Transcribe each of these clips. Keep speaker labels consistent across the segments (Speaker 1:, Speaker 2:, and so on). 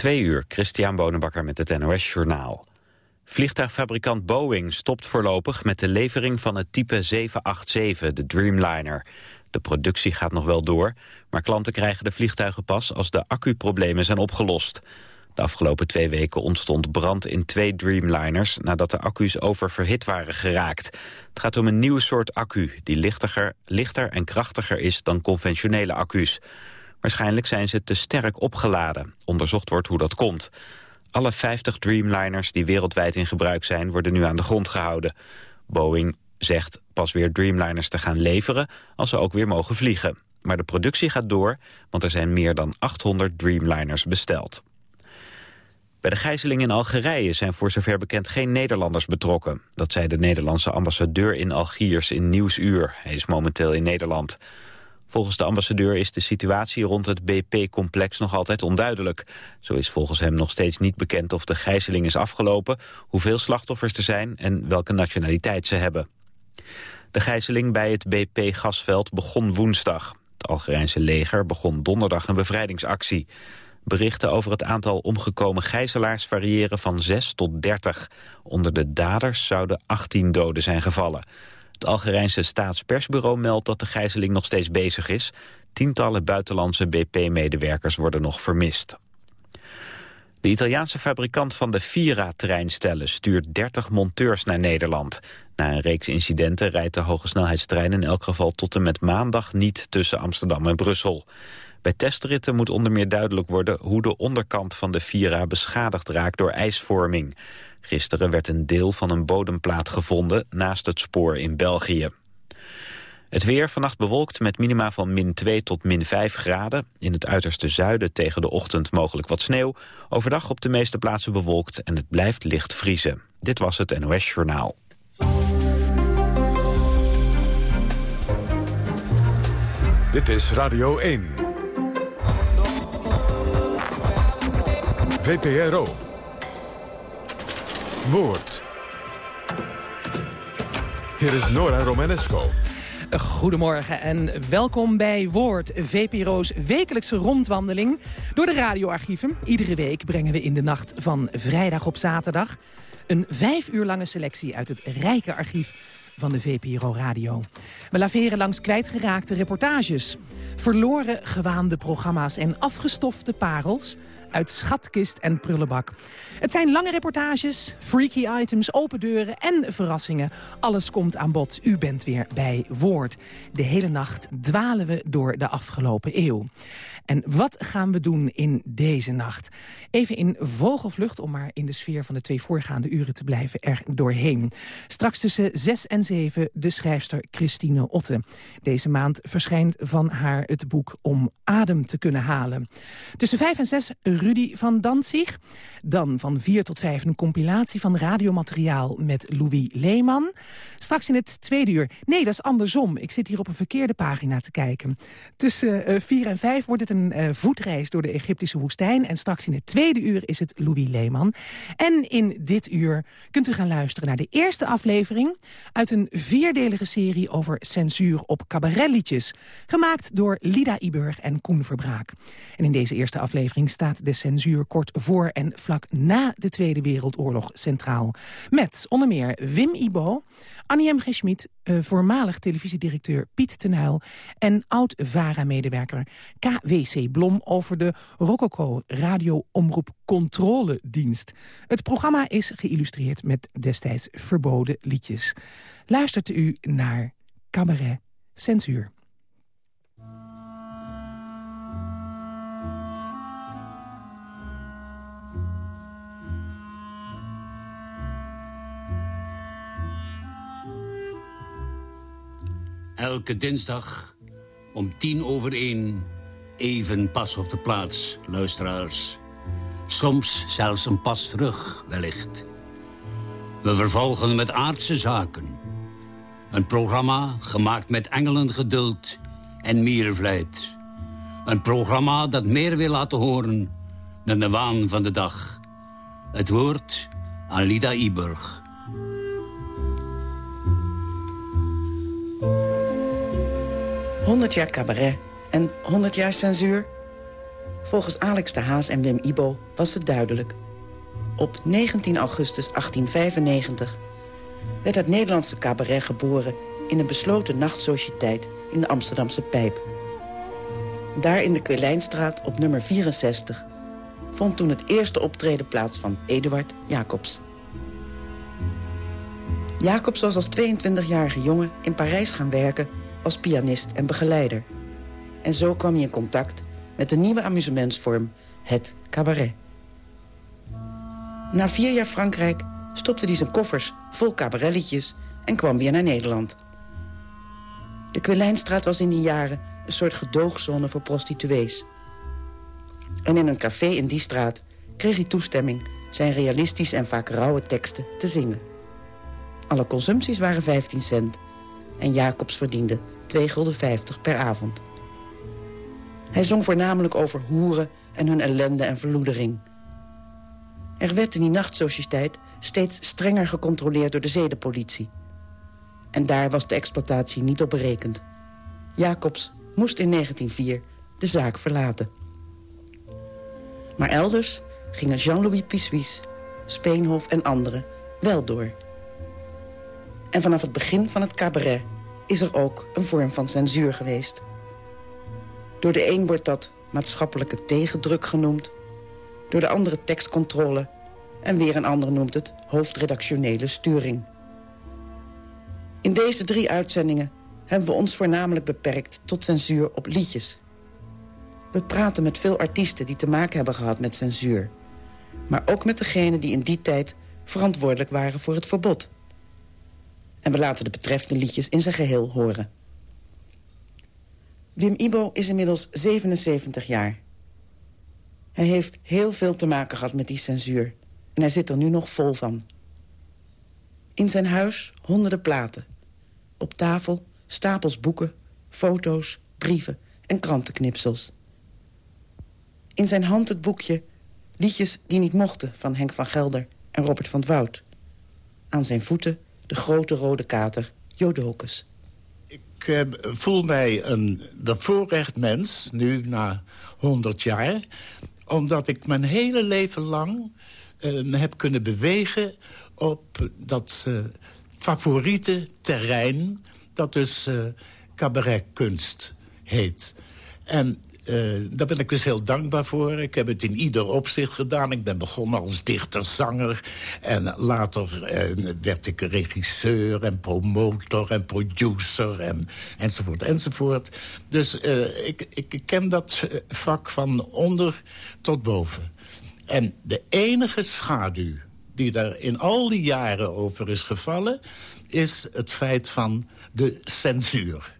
Speaker 1: Twee uur, Christian Bonenbakker met het NOS Journaal. Vliegtuigfabrikant Boeing stopt voorlopig met de levering van het type 787, de Dreamliner. De productie gaat nog wel door, maar klanten krijgen de vliegtuigen pas als de accuproblemen zijn opgelost. De afgelopen twee weken ontstond brand in twee Dreamliners nadat de accu's oververhit waren geraakt. Het gaat om een nieuw soort accu die lichter, lichter en krachtiger is dan conventionele accu's. Waarschijnlijk zijn ze te sterk opgeladen. Onderzocht wordt hoe dat komt. Alle 50 Dreamliners die wereldwijd in gebruik zijn... worden nu aan de grond gehouden. Boeing zegt pas weer Dreamliners te gaan leveren... als ze ook weer mogen vliegen. Maar de productie gaat door, want er zijn meer dan 800 Dreamliners besteld. Bij de gijzeling in Algerije zijn voor zover bekend geen Nederlanders betrokken. Dat zei de Nederlandse ambassadeur in Algiers in Nieuwsuur. Hij is momenteel in Nederland. Volgens de ambassadeur is de situatie rond het BP-complex nog altijd onduidelijk. Zo is volgens hem nog steeds niet bekend of de gijzeling is afgelopen... hoeveel slachtoffers er zijn en welke nationaliteit ze hebben. De gijzeling bij het BP-gasveld begon woensdag. Het Algerijnse leger begon donderdag een bevrijdingsactie. Berichten over het aantal omgekomen gijzelaars variëren van 6 tot 30. Onder de daders zouden 18 doden zijn gevallen. Het Algerijnse staatspersbureau meldt dat de gijzeling nog steeds bezig is. Tientallen buitenlandse BP-medewerkers worden nog vermist. De Italiaanse fabrikant van de Vira-treinstellen stuurt 30 monteurs naar Nederland. Na een reeks incidenten rijdt de hogesnelheidstrein in elk geval tot en met maandag niet tussen Amsterdam en Brussel. Bij testritten moet onder meer duidelijk worden hoe de onderkant van de Vira beschadigd raakt door ijsvorming. Gisteren werd een deel van een bodemplaat gevonden naast het spoor in België. Het weer vannacht bewolkt met minima van min 2 tot min 5 graden. In het uiterste zuiden tegen de ochtend mogelijk wat sneeuw. Overdag op de meeste plaatsen bewolkt en het blijft licht vriezen. Dit was het NOS Journaal.
Speaker 2: Dit is Radio 1. VPRO. Woord. Hier is Nora Romanesco.
Speaker 3: Goedemorgen en welkom bij Woord, VPRO's wekelijkse rondwandeling door de radioarchieven. Iedere week brengen we in de nacht van vrijdag op zaterdag een vijf uur lange selectie uit het rijke archief van de VPRO Radio. We laveren langs kwijtgeraakte reportages, verloren gewaande programma's en afgestofte parels uit schatkist en prullenbak. Het zijn lange reportages, freaky items, open deuren en verrassingen. Alles komt aan bod. U bent weer bij Woord. De hele nacht dwalen we door de afgelopen eeuw. En wat gaan we doen in deze nacht? Even in vogelvlucht, om maar in de sfeer van de twee voorgaande uren te blijven er doorheen. Straks tussen 6 en 7 de schrijfster Christine Otte. Deze maand verschijnt van haar het boek Om adem te kunnen halen. Tussen 5 en 6 Rudy van Danzig. Dan van 4 tot 5 een compilatie van radiomateriaal met Louis Leeman. Straks in het tweede uur. Nee, dat is andersom. Ik zit hier op een verkeerde pagina te kijken. Tussen 4 en 5 wordt het een uh, voetreis door de Egyptische woestijn. En straks in het tweede uur is het Louis Leeman. En in dit uur kunt u gaan luisteren naar de eerste aflevering... uit een vierdelige serie over censuur op cabaretliedjes. Gemaakt door Lida Iburg en Koen Verbraak. En in deze eerste aflevering staat de censuur kort voor en vlak na de Tweede Wereldoorlog centraal. Met onder meer Wim Ibo, Annie M. G. Schmid, uh, voormalig televisiedirecteur Piet Tenuil... en oud-VARA-medewerker KWC Blom over de Rococo Radio Omroep Controledienst. Het programma is geïllustreerd met destijds verboden liedjes. Luistert u naar Cabaret Censuur.
Speaker 4: Elke dinsdag om tien over één even pas op de plaats, luisteraars. Soms zelfs een pas terug, wellicht. We vervolgen met aardse zaken. Een programma gemaakt met engelengeduld en mierenvlijt. Een programma dat meer wil laten horen dan de waan van de dag. Het woord aan Lida Iburg.
Speaker 5: 100 jaar cabaret en 100 jaar censuur. Volgens Alex de Haas en Wim Ibo was het duidelijk. Op 19 augustus 1895 werd het Nederlandse cabaret geboren... in een besloten nachtsociëteit in de Amsterdamse Pijp. Daar in de Kwelijnstraat op nummer 64... vond toen het eerste optreden plaats van Eduard Jacobs. Jacobs was als 22-jarige jongen in Parijs gaan werken... als pianist en begeleider. En zo kwam hij in contact met de nieuwe amusementsvorm, het cabaret. Na vier jaar Frankrijk stopte hij zijn koffers vol cabaretliedjes... en kwam weer naar Nederland. De Kwelijnstraat was in die jaren een soort gedoogzone voor prostituees. En in een café in die straat kreeg hij toestemming... zijn realistische en vaak rauwe teksten te zingen. Alle consumpties waren 15 cent... en Jacobs verdiende 2,50 gulden per avond. Hij zong voornamelijk over hoeren en hun ellende en verloedering. Er werd in die nachtsociëteit steeds strenger gecontroleerd door de zedenpolitie. En daar was de exploitatie niet op berekend. Jacobs moest in 1904 de zaak verlaten. Maar elders gingen Jean-Louis Pissuis, Speenhof en anderen wel door. En vanaf het begin van het cabaret is er ook een vorm van censuur geweest. Door de een wordt dat maatschappelijke tegendruk genoemd... door de andere tekstcontrole... en weer een ander noemt het hoofdredactionele sturing. In deze drie uitzendingen hebben we ons voornamelijk beperkt... tot censuur op liedjes. We praten met veel artiesten die te maken hebben gehad met censuur. Maar ook met degenen die in die tijd verantwoordelijk waren voor het verbod. En we laten de betreffende liedjes in zijn geheel horen. Wim Ibo is inmiddels 77 jaar. Hij heeft heel veel te maken gehad met die censuur. En hij zit er nu nog vol van. In zijn huis honderden platen. Op tafel stapels boeken, foto's, brieven en krantenknipsels. In zijn hand het boekje Liedjes die niet mochten van Henk van Gelder en Robert van het Woud. Aan zijn voeten de grote rode kater Jodokus.
Speaker 6: Ik uh, voel mij een bevoorrecht mens, nu na 100 jaar... omdat ik mijn hele leven lang uh, heb kunnen bewegen... op dat uh, favoriete terrein dat dus cabaretkunst heet. En uh, daar ben ik dus heel dankbaar voor. Ik heb het in ieder opzicht gedaan. Ik ben begonnen als dichter-zanger. En later uh, werd ik regisseur en promotor en producer en, enzovoort enzovoort. Dus uh, ik, ik ken dat vak van onder tot boven. En de enige schaduw die daar in al die jaren over is gevallen... is het feit van de censuur.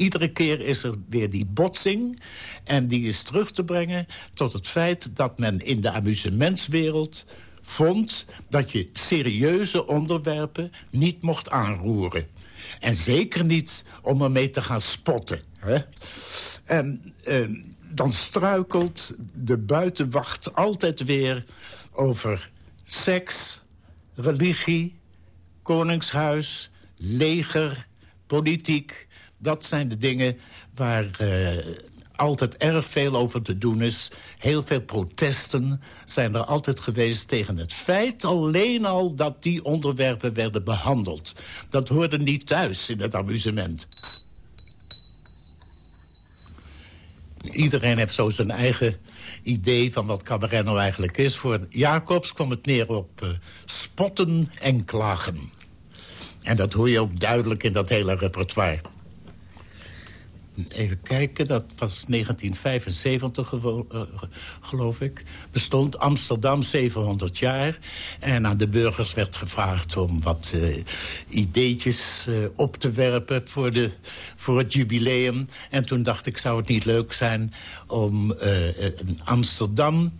Speaker 6: Iedere keer is er weer die botsing. En die is terug te brengen tot het feit dat men in de amusementswereld vond dat je serieuze onderwerpen niet mocht aanroeren. En zeker niet om ermee te gaan spotten. Hè? En eh, dan struikelt de buitenwacht altijd weer over seks, religie, koningshuis, leger, politiek dat zijn de dingen waar uh, altijd erg veel over te doen is. Heel veel protesten zijn er altijd geweest tegen het feit alleen al dat die onderwerpen werden behandeld. Dat hoorde niet thuis in het amusement. Iedereen heeft zo zijn eigen idee van wat cabaret nou eigenlijk is. Voor Jacobs kwam het neer op uh, spotten en klagen. En dat hoor je ook duidelijk in dat hele repertoire. Even kijken, dat was 1975 eh, geloof ik. Bestond Amsterdam 700 jaar. En aan de burgers werd gevraagd om wat uh, ideetjes uh, op te werpen voor, de, voor het jubileum. En toen dacht ik, zou het niet leuk zijn om Amsterdam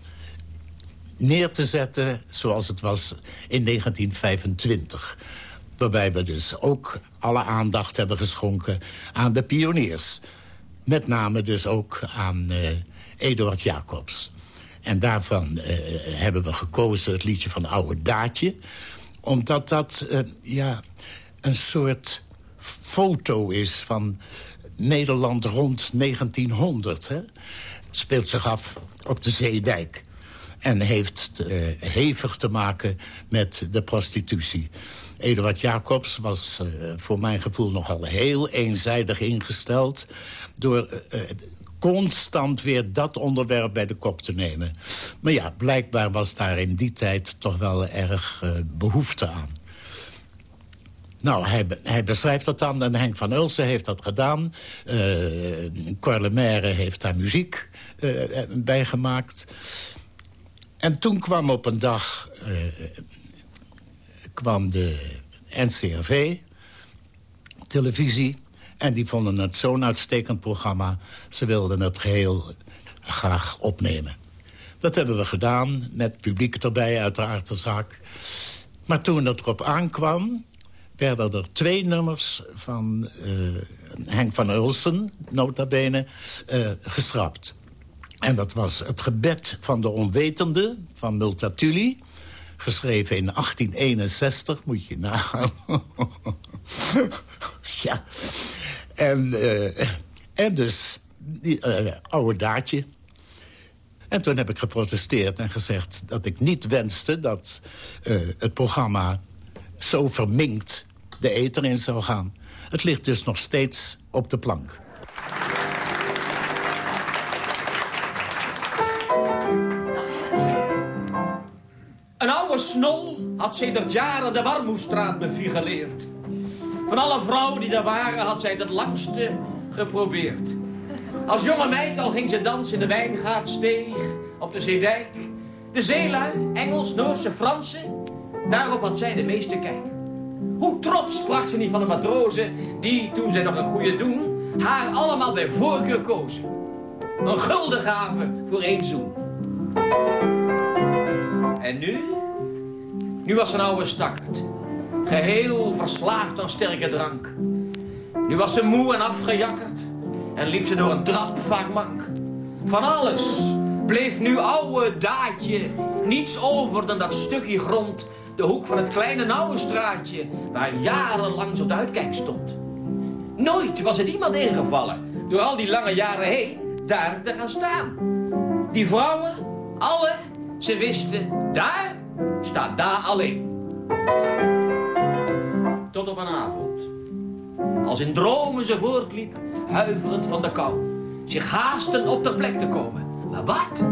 Speaker 6: neer te zetten zoals het was in 1925. Waarbij we dus ook alle aandacht hebben geschonken aan de pioniers. Met name dus ook aan uh, Eduard Jacobs. En daarvan uh, hebben we gekozen het liedje van Oude Daatje. Omdat dat uh, ja, een soort foto is van Nederland rond 1900. Hè? speelt zich af op de Zeedijk. En heeft hevig te maken met de prostitutie. Eduard Jacobs was uh, voor mijn gevoel nogal heel eenzijdig ingesteld... door uh, constant weer dat onderwerp bij de kop te nemen. Maar ja, blijkbaar was daar in die tijd toch wel erg behoefte aan. Nou, hij, beschrijft dat dan en Henk van Ulsen heeft dat gedaan. Uh, heeft daar muziek uh, bij gemaakt. En toen kwam op een dag kwam de NCRV, televisie... en die vonden het zo'n uitstekend programma... ze wilden het geheel graag opnemen. Dat hebben we gedaan, met publiek erbij, uiteraard de zaak. Maar toen het erop aankwam werden er twee nummers van uh, Henk van Ulsen, nota bene, uh, geschrapt. En dat was het gebed van de onwetende van Multatuli... geschreven in 1861, moet je nagaan. ja. En, uh, en dus die oude daadje. En toen heb ik geprotesteerd en gezegd dat ik niet wenste... dat het programma zo verminkt de eten in zou gaan. Het ligt dus nog steeds op de plank.
Speaker 7: Had sedert jaren de Warmoestraat befigureerd. Van alle vrouwen die daar waren had zij het langste geprobeerd. Als jonge meid al ging ze dansen in de wijngaardsteeg, op de zeedijk. De zeelui, Engels, Noorse, Fransen, daarop had zij de meeste kijk. Hoe trots sprak ze niet van de matrozen... die, toen zij nog een goede doen... haar allemaal bij voorkeur kozen. Een gulden gaven voor één zoen. En nu? Nu was een oude stakkerd. Geheel verslaafd aan sterke drank. Nu was ze moe en afgejakkerd. En liep ze door een trap vaak mank. Van alles bleef nu oude daadje. Niets over dan dat stukje grond de hoek van het kleine nauwe straatje... waar jarenlang zo de uitkijk stond. Nooit was het iemand ingevallen, door al die lange jaren heen, daar te gaan staan. Die vrouwen, alle, ze wisten, daar staat daar alleen. Tot op een avond. Als in dromen ze voortliep, huiverend van de kou. Zich haasten op de plek te komen. Maar wat?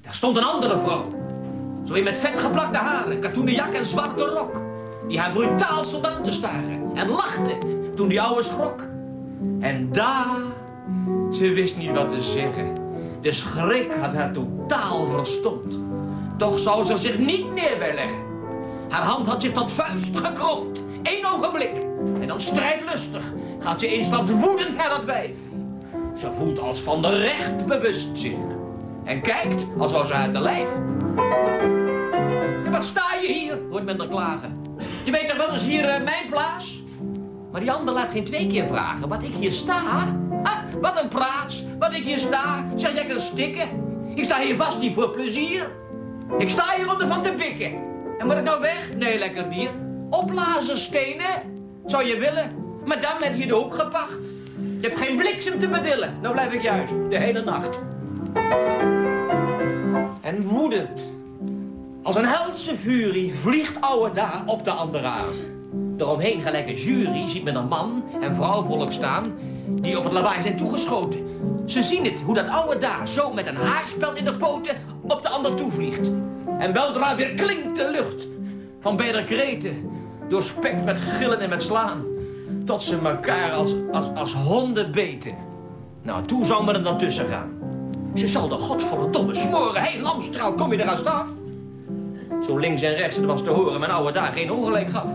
Speaker 7: Daar stond een andere vrouw. Zo in met vet geplakte haren, katoenen jak en zwarte rok. Die haar brutaal stond aan te staren. En lachte toen die ouwe schrok. En daar, ze wist niet wat te zeggen. De schrik had haar totaal verstomd. Toch zou ze zich niet neer bijleggen. Haar hand had zich tot vuist gekromd. Eén ogenblik. En dan strijdlustig gaat ze eensklaps woedend naar dat wijf. Ze voelt als van de recht bewust zich. En kijkt als was ze uit de lijf. wat sta je hier? hoort men er klagen. Je weet toch wel eens hier uh, mijn plaats? Maar die ander laat geen twee keer vragen wat ik hier sta. Wat een praats, wat ik hier sta. Zeg, jij stikken. Ik sta hier vast niet voor plezier. Ik sta hier om ervan te pikken. En moet ik nou weg? Nee, lekker dier. Opblazen stenen? Zou je willen? Maar dan met hier de hoek gepacht. Je hebt geen bliksem te bedillen. Nou blijf ik juist, de hele nacht. En woedend, als een heldse furie, vliegt oude daar op de andere aan. Eromheen gelijk een jury ziet men een man en vrouwvolk staan... die op het lawaai zijn toegeschoten. Ze zien het, hoe dat oude daar zo met een haarspel in de poten... op de ander toevliegt. En weldra weer klinkt de lucht van beide kreten... doorspekt met gillen en met slaan... tot ze elkaar als, als, als honden beten. Nou, toen zou men er dan tussen gaan. Ze zal de godverdomme smoren. Hé, hey, lamstraal, kom je er aan af? Zo links en rechts, het was te horen, mijn oude daar geen ongelijk gaf.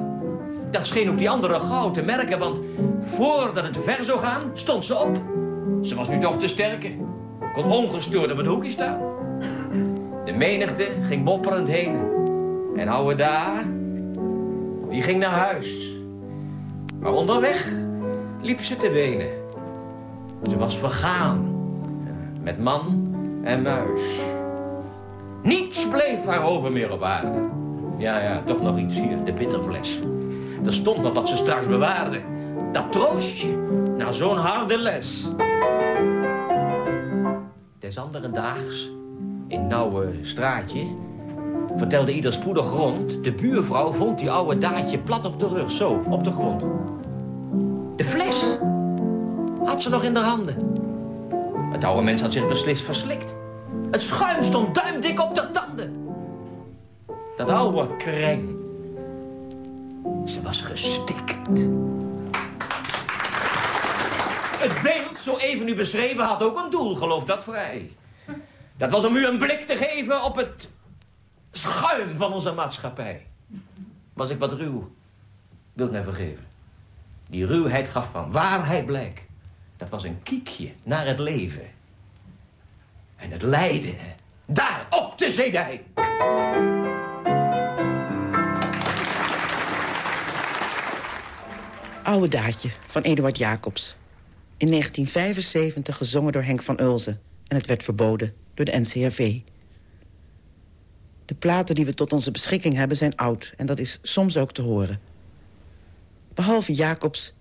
Speaker 7: Dat scheen ook die andere gauw te merken, want voordat het ver zou gaan, stond ze op. Ze was nu toch te sterke. Kon ongestoord op het hoekje staan. De menigte ging mopperend heen. En oude daar, die ging naar huis. Maar onderweg liep ze te wenen. Ze was vergaan met man en muis. Niets bleef haar over meer op aarde. Ja, ja, toch nog iets hier, de bitterfles. Er stond nog wat ze straks bewaarde. Dat troostje, na zo'n harde les. Des andere daags, in nauwe straatje, vertelde ieder spoedig rond... de buurvrouw vond die oude daadje plat op de rug, zo, op de grond. De fles had ze nog in de handen. Het oude mens had zich beslist verslikt. Het schuim stond duimdik op de tanden. Dat oude kreng. Ze was gestikt. Het beeld, zo even u beschreven, had ook een doel, geloof dat vrij. Dat was om u een blik te geven op het schuim van onze maatschappij. Was ik wat ruw, wilt mij vergeven. Die ruwheid gaf van waarheid blijk. Dat was een kiekje naar het leven. En het lijden, daar op de zeedijk.
Speaker 5: Oude Daadje van Eduard Jacobs. In 1975 gezongen door Henk van Ulzen. En het werd verboden door de NCRV. De platen die we tot onze beschikking hebben zijn oud. En dat is soms ook te horen. Behalve Jacobs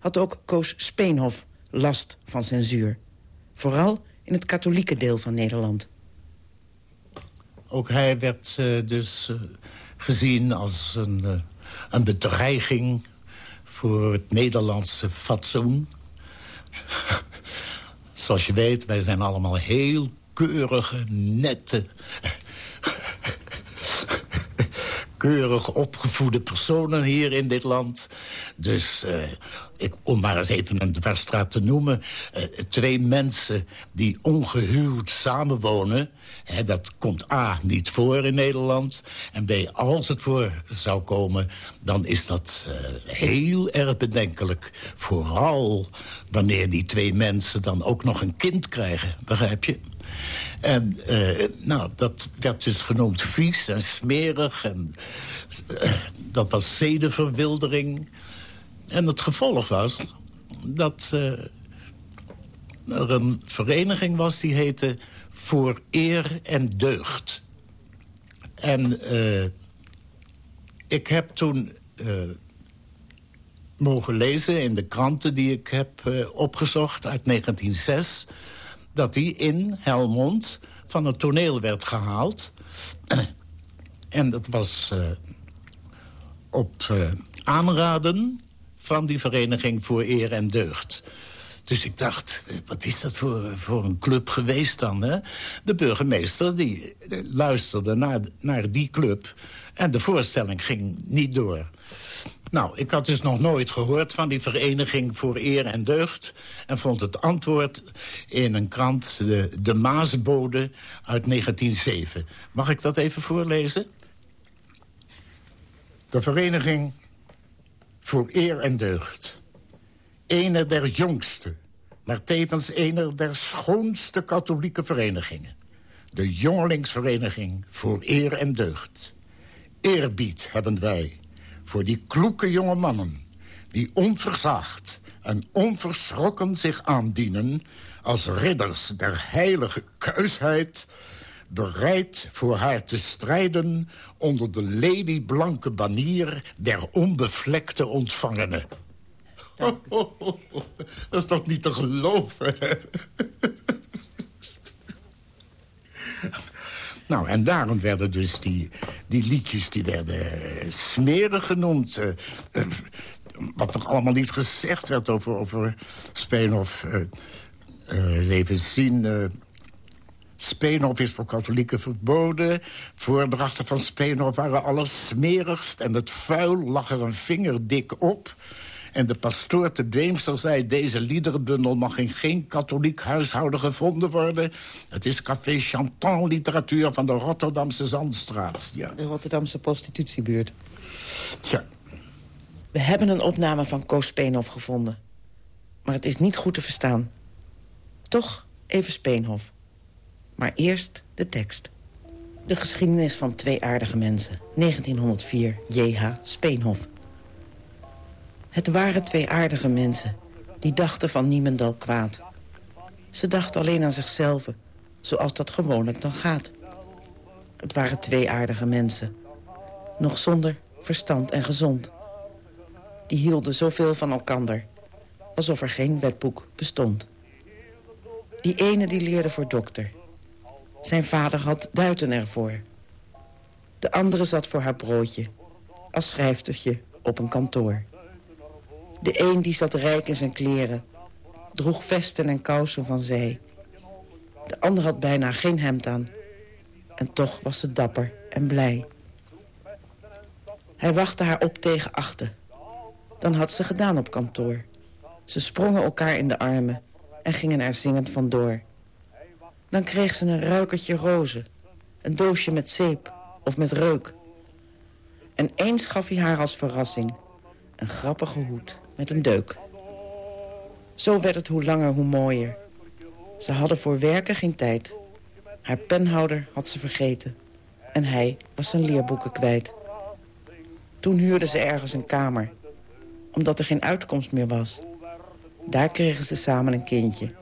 Speaker 5: had ook Koos Speenhof last van censuur. Vooral in het katholieke deel van Nederland.
Speaker 6: Ook hij werd uh, dus uh, gezien als een, uh, een bedreiging voor het Nederlandse fatsoen. Zoals je weet, wij zijn allemaal heel keurige, nette... keurig opgevoede personen hier in dit land. Dus uh, ik, om maar eens even een dwarsstraat te noemen... Uh, twee mensen die ongehuwd samenwonen... Hè, dat komt A, niet voor in Nederland... en B, als het voor zou komen... dan is dat uh, heel erg bedenkelijk. Vooral wanneer die twee mensen dan ook nog een kind krijgen. Begrijp je? En uh, nou, dat werd dus genoemd vies en smerig. En, uh, dat was zedenverwildering. En het gevolg was dat uh, er een vereniging was die heette Voor Eer en Deugd. En ik heb toen mogen lezen in de kranten die ik heb opgezocht uit 1906 dat hij in Helmond van het toneel werd gehaald. en dat was uh, op uh, aanraden van die Vereniging voor Eer en Deugd. Dus ik dacht, wat is dat voor, voor een club geweest dan? Hè? De burgemeester die luisterde naar, naar die club... en de voorstelling ging niet door. Nou, ik had dus nog nooit gehoord van die Vereniging voor Eer en Deugd... en vond het antwoord in een krant, de, de Maasbode uit 1907. Mag ik dat even voorlezen? De Vereniging voor Eer en Deugd. Ene der jongste, maar tevens ene der schoonste katholieke verenigingen. De Jongelingsvereniging voor Eer en Deugd. Eerbied hebben wij voor die kloeke jonge mannen... die onverzaagd en onverschrokken zich aandienen... als ridders der heilige kuisheid... bereid voor haar te strijden... onder de lelieblanke banier der onbevlekte ontvangenen. Oh, oh, oh, dat is toch niet te geloven, Nou, en daarom werden dus die, die liedjes die werden smerig genoemd. Uh, uh, wat toch allemaal niet gezegd werd over, over Speenhof. Uh, even zien... Speenhof is voor katholieken verboden. Voordrachten van Speenhof waren alles smerigst... en het vuil lag er een vinger dik op... En de pastoor te Beemster zei... deze liederenbundel mag in geen katholiek huishouden gevonden worden. Het is café chantant literatuur van de Rotterdamse Zandstraat. Ja.
Speaker 5: De Rotterdamse prostitutiebuurt.
Speaker 6: Tja.
Speaker 5: We hebben een opname van Koos Speenhof gevonden. Maar het is niet goed te verstaan. Toch even Speenhof. Maar eerst de tekst. De geschiedenis van twee aardige mensen. 1904, J.H. Speenhof. Het waren twee aardige mensen. Die dachten van niemendal kwaad. Ze dachten alleen aan zichzelf, zoals dat gewoonlijk dan gaat. Het waren twee aardige mensen. Nog zonder verstand en gezond. Die hielden zoveel van elkander. Alsof er geen wetboek bestond. Die ene die leerde voor dokter. Zijn vader had duiten ervoor. De andere zat voor haar broodje, als schrijftertje op een kantoor. De een die zat rijk in zijn kleren, droeg vesten en kousen van zij. De ander had bijna geen hemd aan. En toch was ze dapper en blij. Hij wachtte haar op tegen achten. Dan had ze gedaan op kantoor. Ze sprongen elkaar in de armen en gingen er zingend vandoor. Dan kreeg ze een ruikertje rozen, een doosje met zeep of met reuk. En eens gaf hij haar als verrassing een grappige hoed met een deuk. Zo werd het hoe langer hoe mooier. Ze hadden voor werken geen tijd. Haar penhouder had ze vergeten. En hij was zijn leerboeken kwijt. Toen huurden ze ergens een kamer. Omdat er geen uitkomst meer was. Daar kregen ze samen een kindje.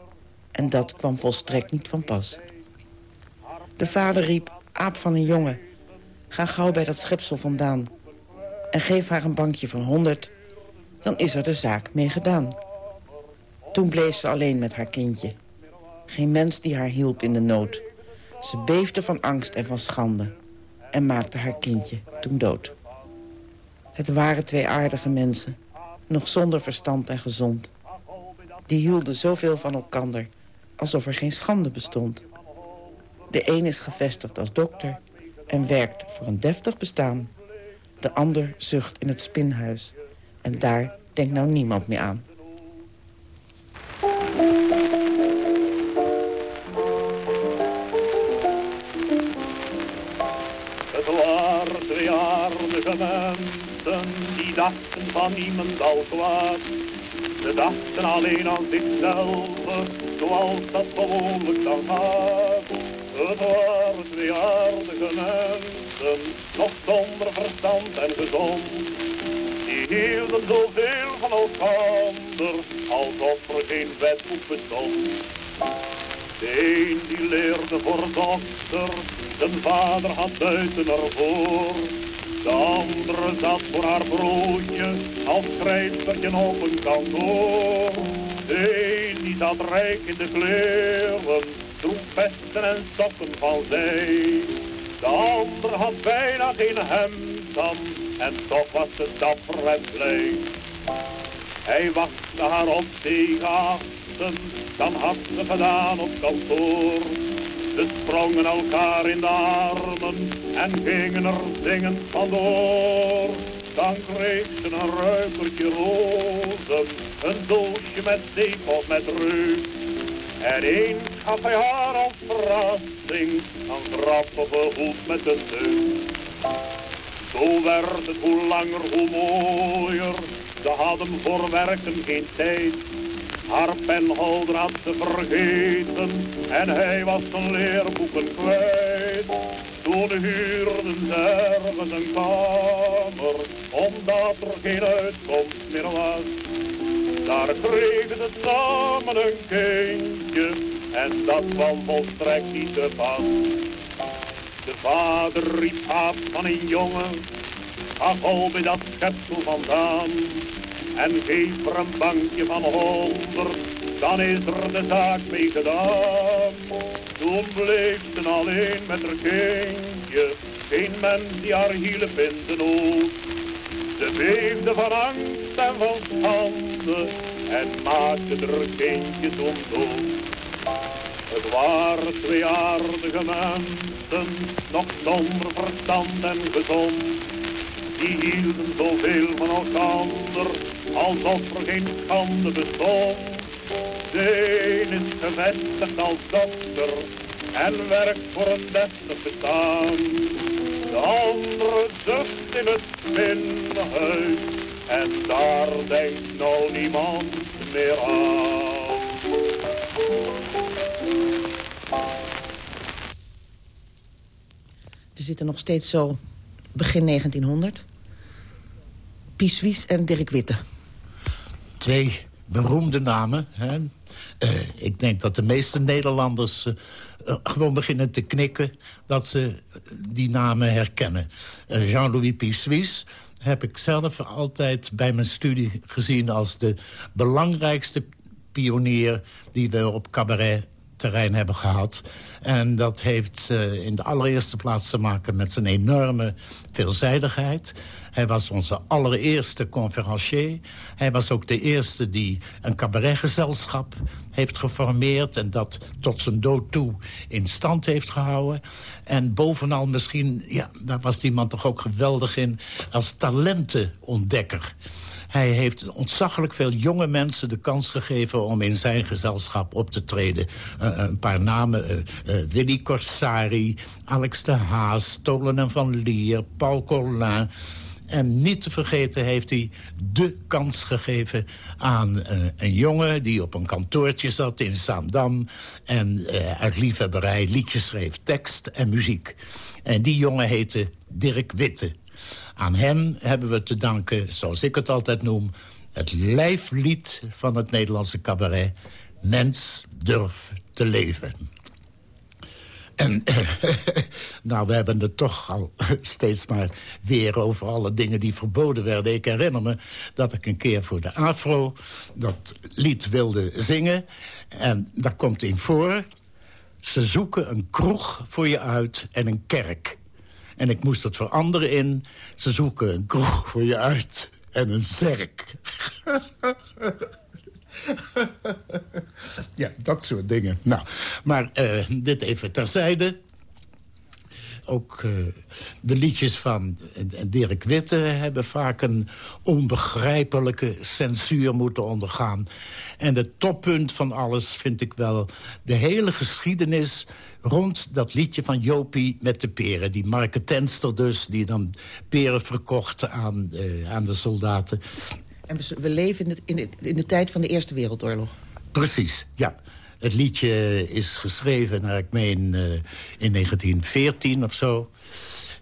Speaker 5: En dat kwam volstrekt niet van pas. De vader riep, aap van een jongen... ga gauw bij dat schepsel vandaan... en geef haar een bankje van honderd... dan is er de zaak mee gedaan. Toen bleef ze alleen met haar kindje. Geen mens die haar hielp in de nood. Ze beefde van angst en van schande... en maakte haar kindje toen dood. Het waren twee aardige mensen, nog zonder verstand en gezond. Die hielden zoveel van elkander, alsof er geen schande bestond. De een is gevestigd als dokter en werkt voor een deftig bestaan. De ander zucht in het spinhuis. En daar denkt nou niemand meer aan.
Speaker 8: Het waren twee aardige mensen, die dachten van niemand al kwaad. Ze dachten alleen aan zichzelf, zoals dat gewoonlijk dan gaat. Het waren twee aardige mensen, nog zonder verstand en gezond. Hielden zoveel van elkaar, alsof er geen wetboek bestond. De een die leerde voor dokter, zijn vader had buiten ervoor. De andere zat voor haar broodje, als schrijfstertje op een kantoor. De een die zat rijk in de kleren, droeg vesten en stokken van zij. De ander had bijna geen hemd en toch was ze dapper en. Hij wachtte haar op tegen achten, dan had ze gedaan op kantoor. Ze sprongen elkaar in de armen en gingen er zingend vandoor. Dan kreeg ze een ruikertje rozen, een doosje met zeep of met reuk. En eens gaf hij haar als verrassing een grappige hoed met een deuk. Zo werd het hoe langer hoe mooier, ze hadden voor werken geen tijd. Haar penholder had ze vergeten en hij was zijn leerboeken kwijt. Toen huurden ze ergens een kamer, omdat er geen uitkomst meer was. Daar kregen ze samen een kindje en dat kwam volstrekt niet te pas. De vader riep af van een jongen, al bij dat schepsel vandaan. En geef er een bankje van honderd, dan is er de zaak mee gedaan. Toen bleef ze alleen met haar kindje, geen mens die haar hielp in de nood. Ze beefde van angst en van schande, en maakte er kindje toen dood. Het waren twee aardige mensen, nog zonder verstand en gezond. Die hielden zoveel van elkaar, alsof er geen schande bestond. De een is gevestigd als dokter en werkt voor een deftig bestaan. De andere zucht in het spinhuis en daar denkt nou niemand meer aan.
Speaker 5: Zitten nog steeds zo begin 1900. Pies en Dirk Witte.
Speaker 6: Twee beroemde namen. Hè? Uh, ik denk dat de meeste Nederlanders uh, gewoon beginnen te knikken... dat ze die namen herkennen. Jean-Louis Pissuis heb ik zelf altijd bij mijn studie gezien... als de belangrijkste pionier die we op cabaret terrein hebben gehad. En dat heeft uh, in de allereerste plaats te maken met zijn enorme veelzijdigheid. Hij was onze allereerste conferencier. Hij was ook de eerste die een cabaretgezelschap heeft geformeerd... en dat tot zijn dood toe in stand heeft gehouden. En bovenal misschien, ja, daar was die man toch ook geweldig in... als talentenontdekker. Hij heeft ontzaglijk veel jonge mensen de kans gegeven... om in zijn gezelschap op te treden. Uh, een paar namen, uh, Willy Corsari, Alex de Haas... Tolen en Van Lier, Paul Collin... En niet te vergeten heeft hij de kans gegeven aan een jongen... die op een kantoortje zat in Zaandam... en uit liefhebberij liedjes schreef, tekst en muziek. En die jongen heette Dirk Witte. Aan hem hebben we te danken, zoals ik het altijd noem... het lijflied van het Nederlandse cabaret... Mens durf te leven. En nou, we hebben het toch al steeds maar weer over alle dingen die verboden werden. Ik herinner me dat ik een keer voor de AFRO dat lied wilde zingen. En daar komt in voor... ze zoeken een kroeg voor je uit en een kerk. En ik moest het veranderen in... ze zoeken een kroeg voor je uit en een zerk. ja, dat soort dingen. Nou, maar uh, dit even terzijde. Ook uh, de liedjes van Dirk Witte hebben vaak een onbegrijpelijke censuur moeten ondergaan. En het toppunt van alles vind ik wel de hele geschiedenis rond dat liedje van Jopie met de peren. Die marketenster dus, die dan peren verkocht aan, uh, aan de soldaten.
Speaker 5: En we, leven in de, in, de, in de tijd van de Eerste Wereldoorlog.
Speaker 6: Precies, ja. Het liedje is geschreven, naar ik meen, in 1914 of zo.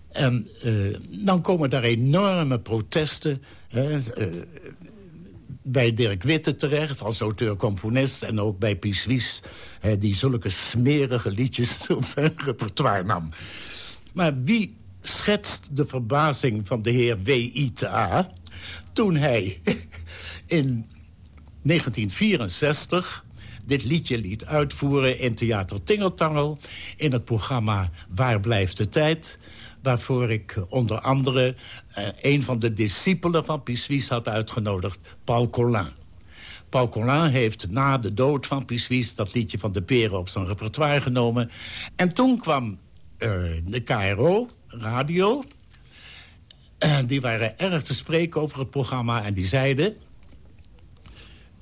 Speaker 6: En uh, dan komen daar enorme protesten... Hè, uh, bij Dirk Witte terecht als auteur-componist... en ook bij Pies Wies, die zulke smerige liedjes op zijn repertoire nam. Maar wie schetst de verbazing van de heer W.I.T.A toen hij in 1964 dit liedje liet uitvoeren in Theater Tingeltangel... in het programma Waar blijft de tijd... waarvoor ik onder andere uh, een van de discipelen van Pissuis had uitgenodigd... Paul Collin. Paul Collin heeft na de dood van Pissuis dat liedje van de peren op zijn repertoire genomen. En toen kwam uh, de KRO, radio... En die waren erg te spreken over het programma en die zeiden...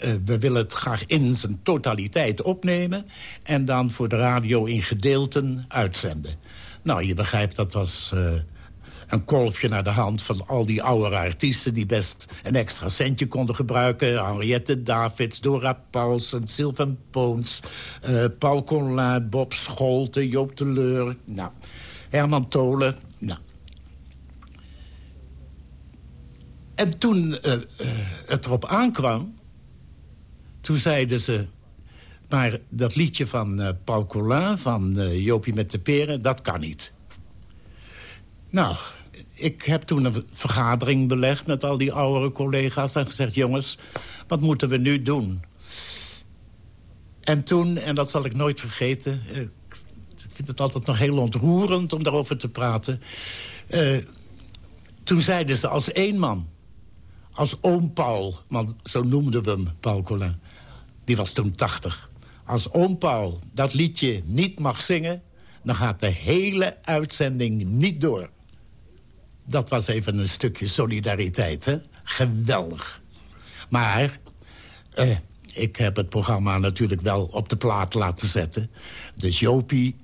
Speaker 6: Uh, we willen het graag in zijn totaliteit opnemen... en dan voor de radio in gedeelten uitzenden. Nou, je begrijpt, dat was uh, een kolfje naar de hand... van al die oudere artiesten die best een extra centje konden gebruiken. Henriette Davids, Dora Paulsen, Sylvan Poons... Uh, Paul Collin, Bob Scholte, Joop de Leur... Nou, Herman Tolen, nou, En toen het erop aankwam... toen zeiden ze... maar dat liedje van uh, Paul Collin, van Jopie met de peren... dat kan niet. Nou, ik heb toen een vergadering belegd met al die oudere collega's... en gezegd, jongens, wat moeten we nu doen? En toen, en dat zal ik nooit vergeten... ik vind het altijd nog heel ontroerend om daarover te praten... toen zeiden ze als één man als oom Paul, want zo noemden we hem, Paul Collin. Die was toen 80. Als oom Paul dat liedje niet mag zingen... dan gaat de hele uitzending niet door. Dat was even een stukje solidariteit, hè? Geweldig. Maar eh, ik heb het programma natuurlijk wel op de plaat laten zetten. Dus Jopie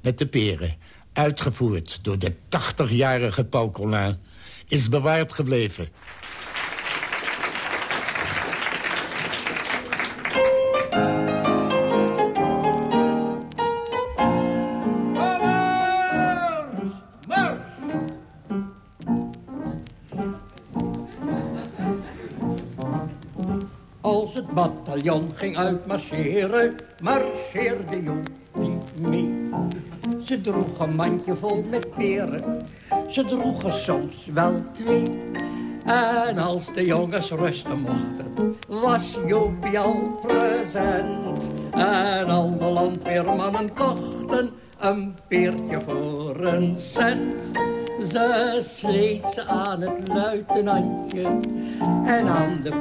Speaker 6: met de peren, uitgevoerd door de 80-jarige Paul Collin... is bewaard gebleven.
Speaker 9: Bataljon ging uitmarcheren, marcheerde Joepie mee. Ze droeg een mandje vol met peren, ze droegen soms wel twee. En als de jongens rusten mochten, was Joopie al present. En al de landweermannen kochten een peertje voor een cent. Ze sleet ze aan het luitenantje en aan de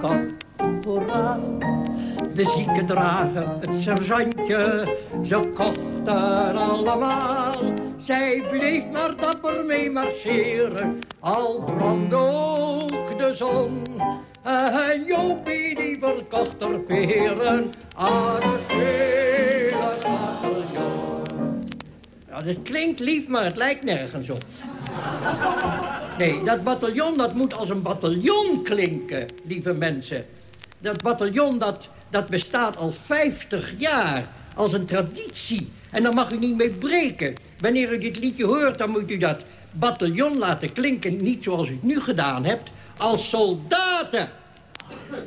Speaker 9: De zieke dragen het sergeantje, ze kochten allemaal. Zij bleef maar dapper mee marcheren, al brandde ook de zon. En Jopie die verkocht er peren aan het hele bataljon. Nou, dat klinkt lief, maar het lijkt nergens op. Nee, dat bataljon dat moet als een bataljon klinken, lieve mensen. Dat bataljon dat, dat bestaat al 50 jaar als een traditie. En daar mag u niet mee breken. Wanneer u dit liedje hoort, dan moet u dat bataljon laten klinken... niet zoals u het nu gedaan hebt, als soldaten.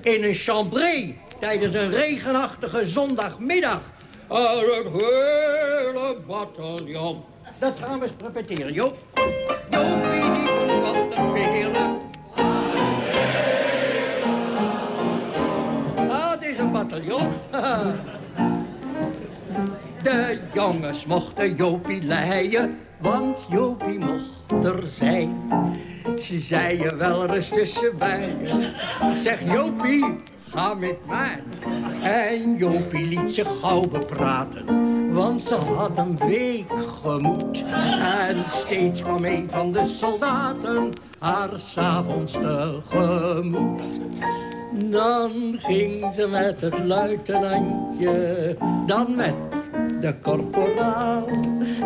Speaker 9: In een chambré, tijdens een regenachtige zondagmiddag. Aan het hele bataljon. Dat gaan we eens repeteren, Joop. Jopie die een peren. De jongens mochten Jopie leien, want Jopie mocht er zijn. Ze zeiden wel eens tussenbij, zeg Jopie, ga met mij. En Jopie liet zich gauw bepraten, want ze had een week gemoed. En steeds kwam een van de soldaten haar s'avonds tegemoet. Dan ging ze met het luitenantje, dan met de korporaal.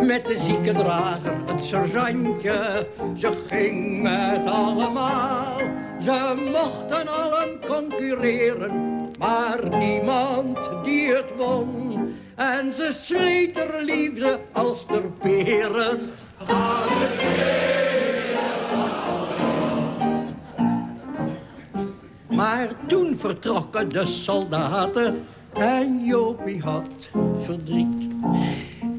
Speaker 9: Met de ziekendrager, het sergeantje, ze ging met allemaal. Ze mochten allen concurreren, maar niemand die het won. En ze sleet er liefde als ter peren Maar toen vertrokken de soldaten en Jopie had verdriet.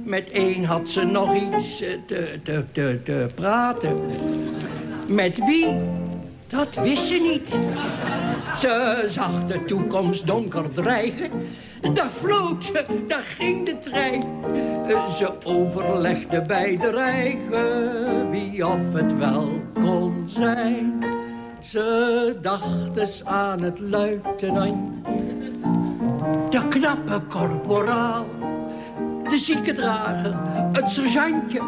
Speaker 9: Met één had ze nog iets te, te, te, te praten. Met wie? Dat wist ze niet. Ze zag de toekomst donker dreigen. Daar floot ze, daar ging de trein. Ze overlegde bij de rijgen wie of het wel kon zijn. Ze dacht eens aan het luitenantje. De knappe korporaal. De zieke drager, het sergeantje.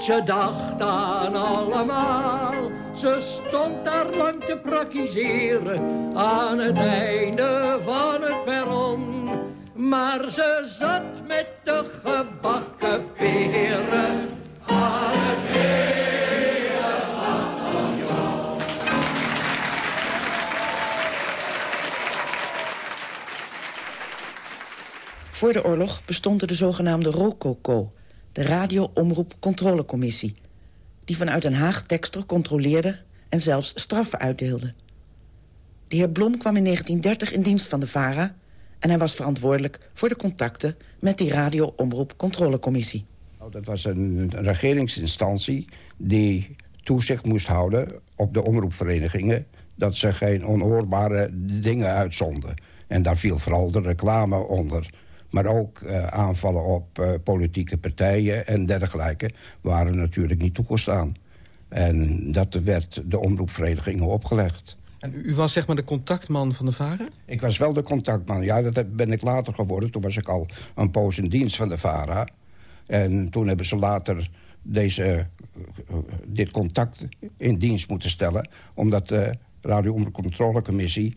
Speaker 9: Ze dacht aan allemaal. Ze stond daar lang te praktiseren. Aan het einde van het perron. Maar ze zat met de gebakken peren. Aan het
Speaker 5: Voor de oorlog bestond er de zogenaamde ROCOCO... de Radio-Omroep Controlecommissie... die vanuit Den Haag teksten controleerde en zelfs straffen uitdeelde. De heer Blom kwam in 1930 in dienst van de VARA... en hij was verantwoordelijk voor de contacten met die Radio-Omroep Controlecommissie.
Speaker 10: Nou, dat was een regeringsinstantie die toezicht moest houden op de omroepverenigingen... dat ze geen onhoorbare dingen uitzonden. En daar viel vooral de reclame onder. Maar ook uh, aanvallen op uh, politieke partijen en dergelijke... waren natuurlijk niet toegestaan. En dat werd de omroepverenigingen opgelegd.
Speaker 2: En u, was zeg maar de contactman van de VARA?
Speaker 10: Ik was wel de contactman. Ja, dat ben ik later geworden. Toen was ik al een poos in dienst van de VARA. En toen hebben ze later deze, uh, dit contact in dienst moeten stellen... omdat de Radio-Omroepcontrolecommissie...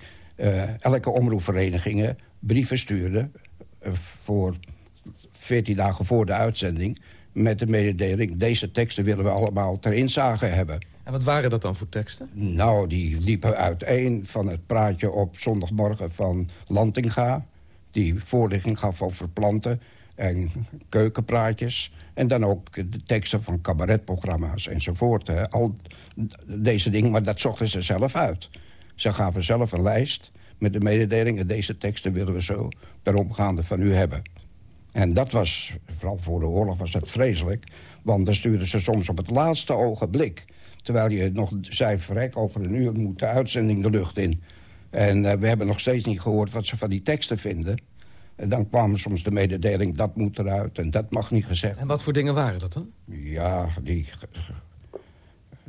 Speaker 10: elke omroepverenigingen brieven stuurde voor 14 dagen voor de uitzending... met de mededeling, deze teksten willen we allemaal ter inzage hebben.
Speaker 2: En wat waren dat dan voor teksten?
Speaker 10: Nou, die liepen uiteen van het praatje op zondagmorgen van Lantinga... die voorlichting gaf over planten en keukenpraatjes... en dan ook de teksten van cabaretprogramma's enzovoort. Hè. Al deze dingen, maar dat zochten ze zelf uit. Ze gaven zelf een lijst met de mededeling... en deze teksten willen we zo per omgaande van u hebben. En dat was, vooral voor de oorlog was dat vreselijk... want dan stuurden ze soms op het laatste ogenblik... terwijl je nog zei, verrek, over een uur moet de uitzending de lucht in. En uh, we hebben nog steeds niet gehoord wat ze van die teksten vinden. En dan kwam soms de mededeling, dat moet eruit en dat mag niet gezegd.
Speaker 2: En wat voor dingen waren dat dan?
Speaker 10: Ja, die,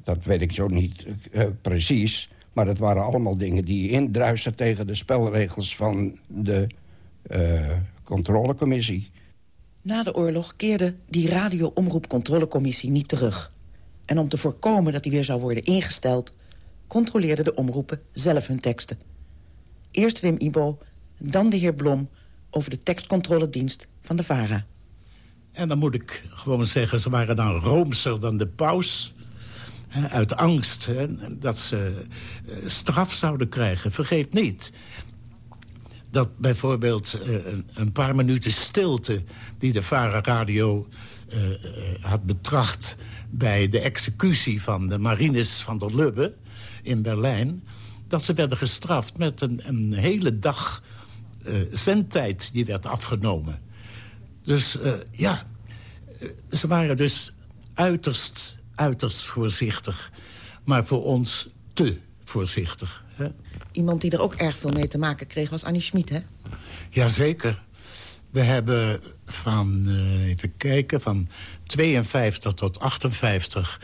Speaker 10: dat weet ik zo niet uh, precies. Maar dat waren allemaal dingen die indruisen tegen de spelregels van de uh, controlecommissie.
Speaker 5: Na de oorlog keerde die radio-omroepcontrolecommissie niet terug. En om te voorkomen dat die weer zou worden ingesteld... controleerden de omroepen zelf hun teksten. Eerst Wim Ibo, dan de heer Blom... over de tekstcontroledienst van de VARA.
Speaker 6: En dan moet ik gewoon zeggen, ze waren dan roomser dan de paus uit angst dat ze uh, straf zouden krijgen. Vergeet niet dat bijvoorbeeld uh, een paar minuten stilte... die de Vara Radio uh, had betracht bij de executie van de Marines van der Lubbe in Berlijn... dat ze werden gestraft met een, een hele dag zendtijd die werd afgenomen. Dus ja, ze waren dus uiterst uiterst voorzichtig. Maar voor ons te voorzichtig. Hè?
Speaker 5: Iemand die er ook erg veel mee te maken kreeg was Annie Schmid, hè?
Speaker 6: Jazeker. We hebben van, uh, even kijken, van 52 tot 58...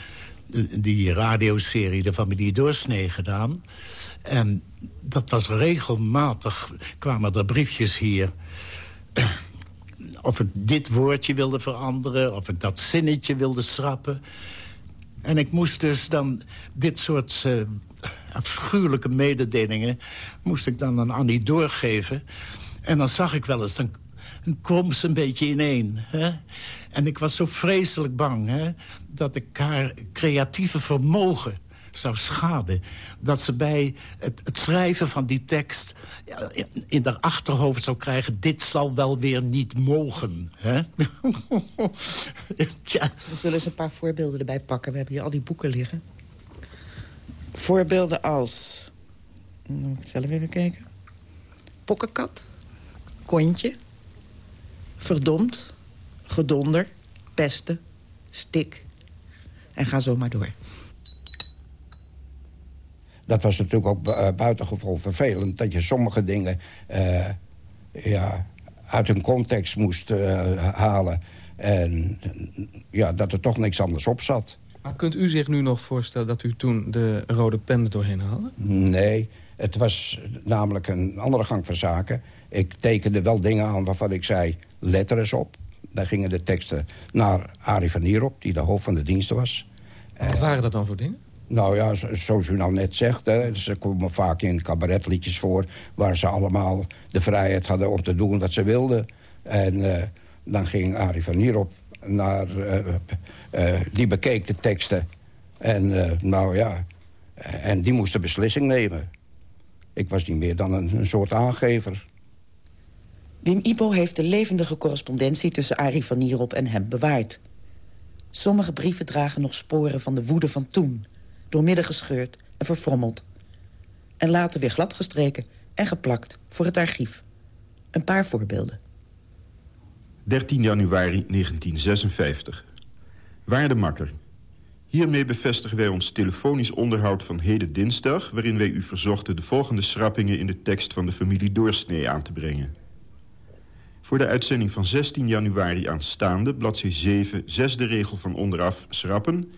Speaker 6: die radioserie De Familie Doorsnee gedaan. En dat was regelmatig, kwamen er briefjes hier of ik dit woordje wilde veranderen... of ik dat zinnetje wilde schrappen. En ik moest dus dan dit soort uh, afschuwelijke mededelingen... moest ik dan aan Annie doorgeven. En dan zag ik wel eens, dan, kwam ze een beetje ineen. Hè? En ik was zo vreselijk bang hè, dat ik haar creatieve vermogen zou schaden. Dat ze bij het, het schrijven van die tekst in haar achterhoofd zou krijgen... dit zal wel weer niet mogen. Hè?
Speaker 5: ja. We zullen eens een paar voorbeelden erbij pakken. We hebben hier al die boeken liggen. Voorbeelden als... Moet ik zelf even kijken. Pokkenkat. Kontje. Verdomd. Gedonder. Pesten. Stik. En ga zo maar door
Speaker 10: dat was natuurlijk ook uh, buitengewoon vervelend... dat je sommige dingen uh, ja, uit hun context moest uh, halen... en ja, dat er toch niks anders op zat.
Speaker 2: Maar kunt u zich nu nog voorstellen dat u toen de rode pen er doorheen haalde?
Speaker 10: Nee, het was namelijk een andere gang van zaken. Ik tekende wel dingen aan waarvan ik zei, letter eens op. Daar gingen de teksten naar Arie van Nierop, die de hoofd van de diensten was.
Speaker 2: Wat waren dat dan voor dingen?
Speaker 10: Nou ja, zoals u nou net zegt, hè, ze komen vaak in cabaretliedjes voor... waar ze allemaal de vrijheid hadden om te doen wat ze wilden. En uh, dan ging Arie van Nierop naar... Uh, uh, die bekeek de teksten. En nou ja, en die moest de beslissing nemen. Ik was niet meer dan een, een soort aangever.
Speaker 5: Wim Ipo heeft de levendige correspondentie tussen Arie van Nierop en hem bewaard. Sommige brieven dragen nog sporen van de woede van toen doormidden gescheurd en verfrommeld. En later weer gladgestreken en geplakt voor het archief. Een paar voorbeelden.
Speaker 11: 13 januari 1956. Waarde makker. Hiermee bevestigen wij ons telefonisch onderhoud van heden dinsdag... waarin wij u verzochten de volgende schrappingen in de tekst van de familie Doorsnee aan te brengen. Voor de uitzending van 16 januari aanstaande, bladzij 7, zesde regel van onderaf schrappen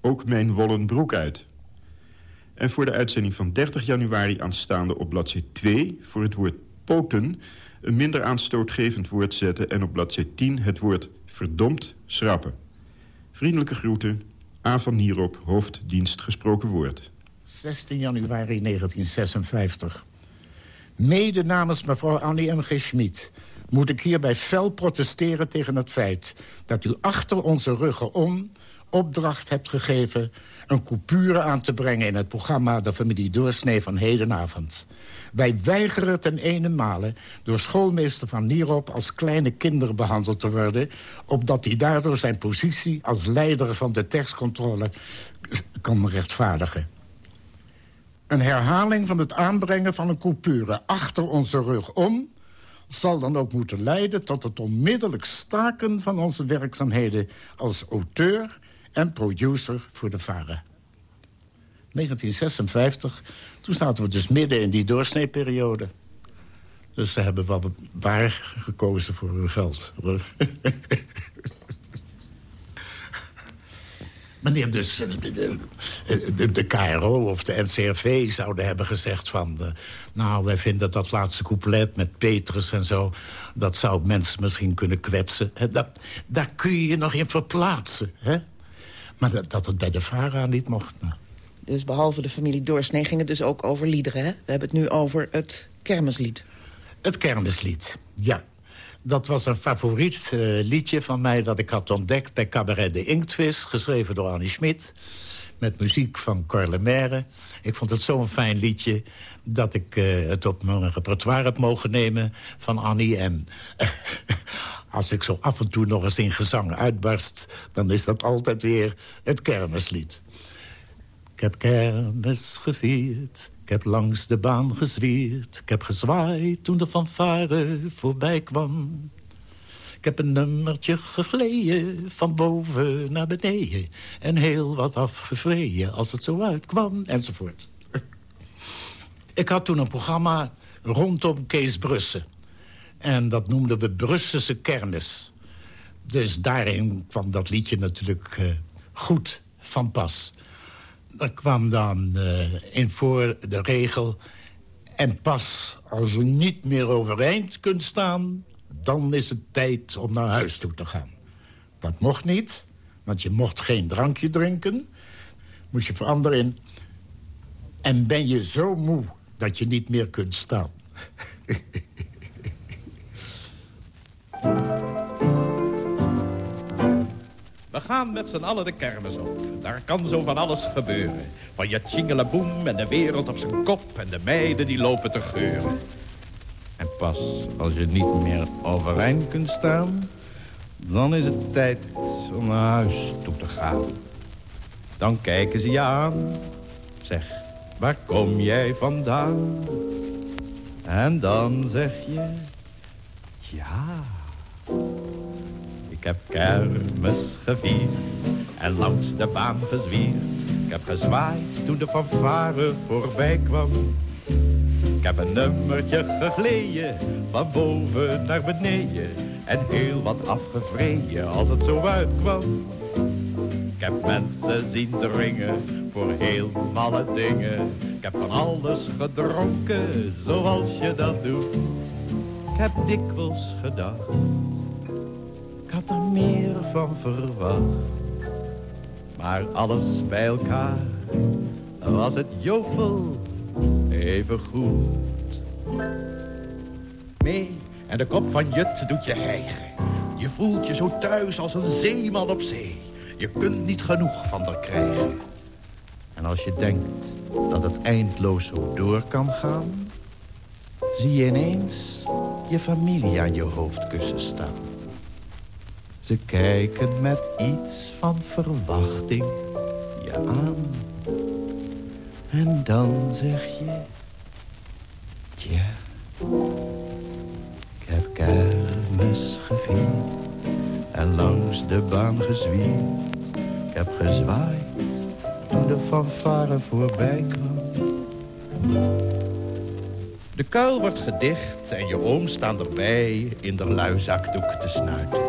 Speaker 11: ook mijn wollen broek uit. En voor de uitzending van 30 januari aanstaande op bladzij 2... voor het woord poten een minder aanstootgevend woord zetten... en op bladzij 10 het woord verdomd schrappen. Vriendelijke groeten, A. van Nierop, hoofddienst gesproken woord.
Speaker 6: 16 januari 1956. Mede namens mevrouw Annie M. G. Schmid moet ik hierbij fel protesteren tegen het feit... dat u achter onze ruggen om opdracht hebt gegeven... een coupure aan te brengen in het programma... De Familie Doorsnee van hedenavond. Wij weigeren ten ene male door schoolmeester Van Nierop... als kleine kinderen behandeld te worden... opdat hij daardoor zijn positie als leider van de tekstcontrole kan rechtvaardigen. Een herhaling van het aanbrengen van een coupure achter onze rug om zal dan ook moeten leiden tot het onmiddellijk staken van onze werkzaamheden als auteur en producer voor de VARA. 1956, toen zaten we dus midden in die doorsneeperiode. Dus ze hebben wel waar gekozen voor hun geld. Meneer, dus de, de, de, KRO of de NCRV zouden hebben gezegd van... Uh, nou, wij vinden dat laatste couplet met Petrus en zo... dat zou mensen misschien kunnen kwetsen. Dat, daar kun je je nog in verplaatsen, hè? Maar dat, dat het bij de VARA niet mocht, nou.
Speaker 5: Dus behalve de familie Doorsnee ging het dus ook over liederen, hè? We hebben het nu over het kermislied.
Speaker 6: Het kermislied, ja. Dat was een favoriet uh, liedje van mij dat ik had ontdekt... bij Cabaret de Inktvis, geschreven door Annie Schmid... met muziek van Cor Lemaire. Ik vond het zo'n fijn liedje dat ik uh, het op mijn repertoire heb mogen nemen van Annie. En als ik zo af en toe nog eens in gezang uitbarst... dan is dat altijd weer het kermislied. Ik heb kermis gevierd, ik heb langs de baan gezwierd. Ik heb gezwaaid toen de fanfare voorbij kwam. Ik heb een nummertje gegleden van boven naar beneden. En heel wat afgevreden als het zo uitkwam, enzovoort. Ik had toen een programma rondom Kees Brussen. En dat noemden we Brusselse kermis. Dus daarin kwam dat liedje natuurlijk uh, goed van pas. Er kwam dan uh, in voor de regel... en pas als je niet meer overeind kunt staan... dan is het tijd om naar huis toe te gaan. Dat mocht niet, want je mocht geen drankje drinken. Moest je veranderen in... en ben je zo moe dat je niet meer kunt staan.
Speaker 12: We gaan met z'n allen de kermis op. Daar kan zo van alles gebeuren. Van je tjingeleboem en de wereld op zijn kop... en de meiden die lopen te geuren. En pas als je niet meer overeind kunt staan... dan is het tijd om naar huis toe te gaan. Dan kijken ze je aan. Zeg, waar kom jij vandaan? En dan zeg je... Ja... Ik heb kermis gevierd en langs de baan gezwierd. Ik heb gezwaaid toen de fanfare voorbij kwam. Ik heb een nummertje gegleden, van boven naar beneden. En heel wat afgevreden als het zo uitkwam. Ik heb mensen zien dringen voor heel malle dingen. Ik heb van alles gedronken, zoals je dat doet. Ik heb dikwijls gedacht ik had er meer van verwacht. Maar alles bij elkaar was het jovel even goed. Mee en de kop van Jut doet je hijgen. Je voelt je zo thuis als een zeeman op zee. Je kunt niet genoeg van er krijgen. En als je denkt dat het eindloos zo door kan gaan... zie je ineens je familie aan je hoofdkussen staan. Ze kijken met iets van verwachting je aan. En dan zeg je... Tja, ik heb kermis gevierd en langs de baan gezwierd. Ik heb gezwaaid toen de fanfare voorbij kwam. De kuil wordt gedicht en je oom staan erbij in de luizakdoek te snuiten.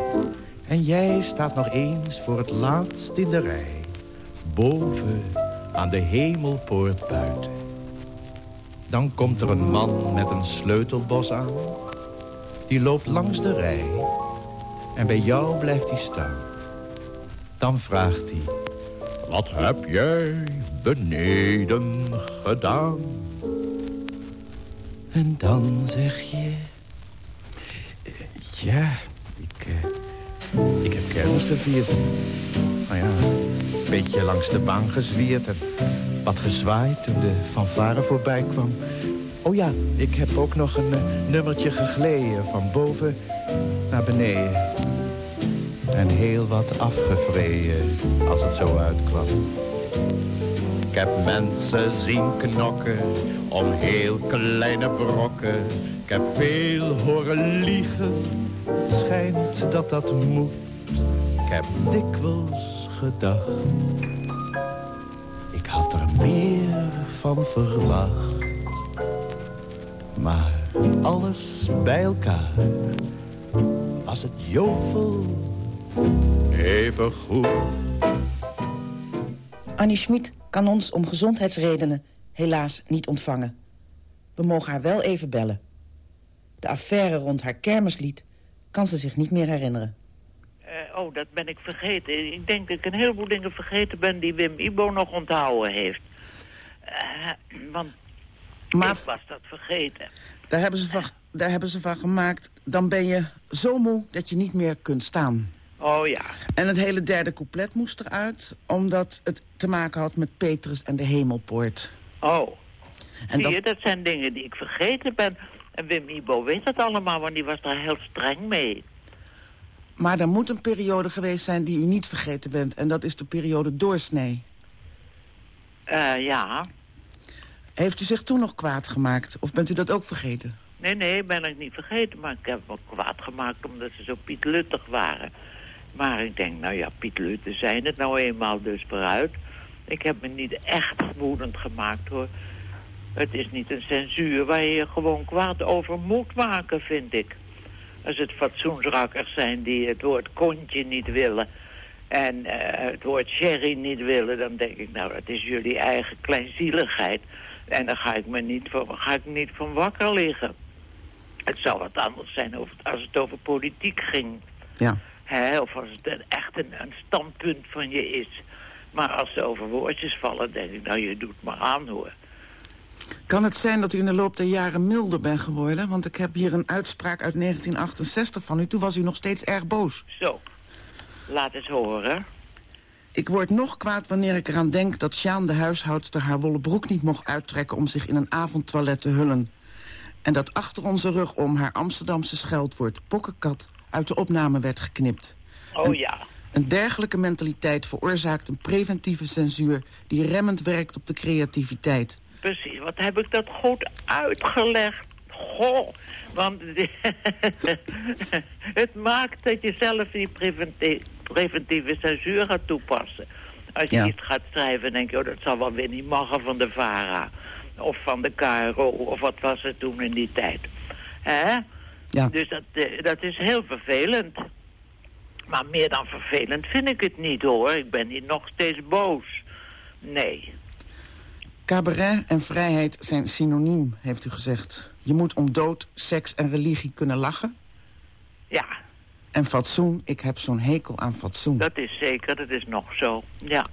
Speaker 12: En jij staat nog eens voor het laatst in de rij. Boven aan de hemelpoort buiten. Dan komt er een man met een sleutelbos aan. Die loopt langs de rij. En bij jou blijft hij staan. Dan vraagt hij. Wat heb jij beneden gedaan? En dan zeg je... Ja, ik... Ik heb kermis gevierd. Nou ja, een beetje langs de baan gezwierd en wat gezwaaid toen de fanfare voorbij kwam. Oh ja, ik heb ook nog een uh, nummertje gegleden van boven naar beneden. En heel wat afgevreden als het zo uitkwam. Ik heb mensen zien knokken om heel kleine brokken. Ik heb veel horen liegen het schijnt dat dat moet. Ik heb dikwijls gedacht. Ik had er meer van verwacht. Maar alles bij elkaar. Was het jovel even goed.
Speaker 5: Annie Schmid kan ons om gezondheidsredenen helaas niet ontvangen. We mogen haar wel even bellen. De affaire rond haar kermislied kan ze zich niet meer herinneren.
Speaker 13: Eh, oh, dat ben ik vergeten. Ik denk dat ik een heleboel dingen vergeten ben die Wim Ibo nog onthouden heeft. Eh, want
Speaker 5: Maar-
Speaker 13: ik was dat vergeten.
Speaker 5: Daar hebben, ze van, daar hebben ze van gemaakt... dan ben je zo moe dat je niet meer kunt staan.
Speaker 13: Oh ja.
Speaker 5: En het hele derde couplet moest eruit... omdat het te maken had met Petrus en de hemelpoort.
Speaker 13: Oh.
Speaker 5: En
Speaker 13: Zie
Speaker 5: dat-
Speaker 13: je, dat zijn dingen die ik vergeten ben. En Wim Ibo weet dat allemaal, want die was daar heel streng mee.
Speaker 5: Maar er moet een periode geweest zijn die u niet vergeten bent... en dat is de periode doorsnee.
Speaker 13: Eh, ja.
Speaker 5: Heeft u zich toen nog kwaad gemaakt? Of bent u dat ook vergeten?
Speaker 13: Nee, nee, ben ik niet vergeten. Maar ik heb me kwaad gemaakt omdat ze zo pietluttig waren. Maar ik denk, nou ja, pietlutten zijn het nou eenmaal dus vooruit. Ik heb me niet echt woedend gemaakt, hoor. Het is niet een censuur waar je je gewoon kwaad over moet maken, vind ik. Als het fatsoensrakkers zijn die het woord kontje niet willen... en eh, het woord sherry niet willen, dan denk ik... nou, dat is jullie eigen kleinzieligheid. En dan ga ik me niet van, ga ik niet van wakker liggen. Het zou wat anders zijn als het over politiek ging.
Speaker 5: Ja.
Speaker 13: Hè, of als het echt een, een standpunt van je is. Maar als ze over woordjes vallen, denk ik, nou, je doet maar aan, hoor.
Speaker 5: Kan het zijn dat u in de loop der jaren milder bent geworden? Want ik heb hier een uitspraak uit 1968 van u. Toen was u nog steeds erg boos.
Speaker 13: Zo, laat eens horen.
Speaker 5: Ik word nog kwaad wanneer ik eraan denk dat Sjaan de huishoudster haar wollen broek niet mocht uittrekken om zich in een avondtoilet te hullen. En dat achter onze rug om haar Amsterdamse scheldwoord pokkenkat uit de opname werd geknipt.
Speaker 13: Oh ja.
Speaker 5: Een dergelijke mentaliteit veroorzaakt een preventieve censuur die remmend werkt op de creativiteit.
Speaker 13: Precies, wat heb ik dat goed uitgelegd. Goh, want het maakt dat je zelf die preventi- preventieve censuur gaat toepassen. Als je
Speaker 5: Ja.
Speaker 13: iets gaat schrijven, denk je, oh, dat zal wel weer niet mogen van de VARA. Of van de KRO, of wat was het toen in die tijd. Hè?
Speaker 5: Ja.
Speaker 13: Dus dat, eh, dat is heel vervelend. Maar meer dan vervelend vind ik het niet, hoor. Ik ben hier nog steeds boos. Nee.
Speaker 5: Cabaret en vrijheid zijn synoniem, heeft u gezegd. Je moet om dood, seks en religie kunnen lachen.
Speaker 13: Ja,
Speaker 5: En fatsoen, ik heb zo'n hekel aan fatsoen.
Speaker 13: dat is zeker. Dat is nog zo. Ja,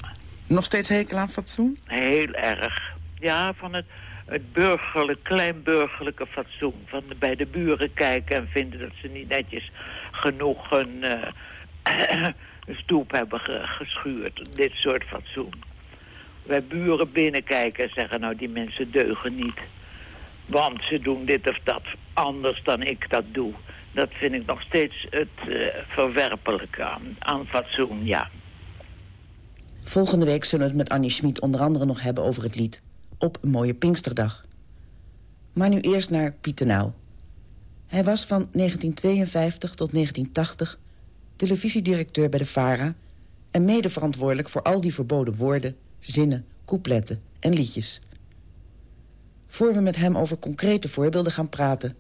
Speaker 5: Nog steeds hekel aan fatsoen?
Speaker 13: heel erg. Ja, van het, het burgerlijk, kleinburgerlijke fatsoen. Van de- bij de buren kijken en vinden dat ze niet netjes genoeg een, eh, stoep hebben ge- geschuurd. Dit soort fatsoen. Bij buren binnenkijken en zeggen, nou die mensen deugen niet. Want ze doen dit of dat anders dan ik dat doe. Dat vind ik nog steeds het eh, verwerpelijke aan, aan fatsoen, ja.
Speaker 5: Volgende week zullen we het met Annie Schmid onder andere nog hebben over het lied. Op een mooie Pinksterdag. Maar nu eerst naar Pietenauw. Hij was van 1952 tot 1980 televisiedirecteur bij de VARA... en medeverantwoordelijk voor al die verboden woorden, zinnen, coupletten en liedjes. Voor we met hem over concrete voorbeelden gaan praten...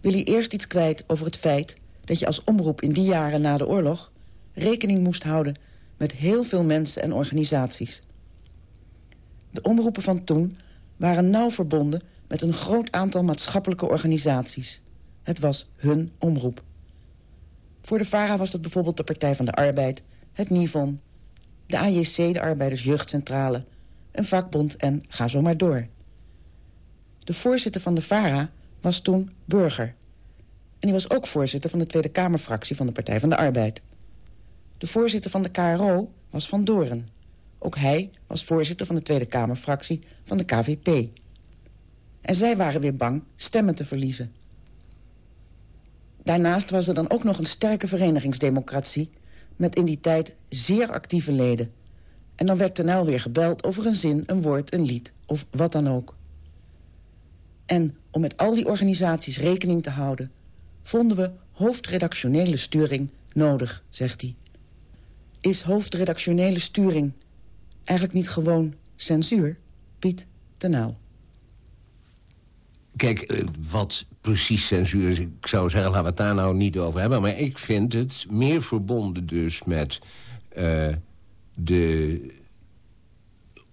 Speaker 5: wil hij eerst iets kwijt over het feit dat je als omroep in die jaren na de oorlog... rekening moest houden met heel veel mensen en organisaties. De omroepen van toen waren nauw verbonden met een groot aantal maatschappelijke organisaties. Het was hun omroep. Voor de VARA was dat bijvoorbeeld de Partij van de Arbeid, het NIVON... de AJC, de Arbeidersjeugdcentrale, een vakbond en ga zo maar door. De voorzitter van de VARA was toen burger. En hij was ook voorzitter van de Tweede Kamerfractie van de Partij van de Arbeid. De voorzitter van de KRO was Van Doren. Ook hij was voorzitter van de Tweede Kamerfractie van de KVP. En zij waren weer bang stemmen te verliezen. Daarnaast was er dan ook nog een sterke verenigingsdemocratie... met in die tijd zeer actieve leden. En dan werd ten weer gebeld over een zin, een woord, een lied of wat dan ook. En om met al die organisaties rekening te houden... vonden we hoofdredactionele sturing nodig, zegt hij. Is hoofdredactionele sturing eigenlijk niet gewoon censuur? Piet Tenaal.
Speaker 7: Kijk, eh, wat precies censuur is... ik zou zeggen, laten we het daar nou niet over hebben... maar ik vind het meer verbonden dus met uh, de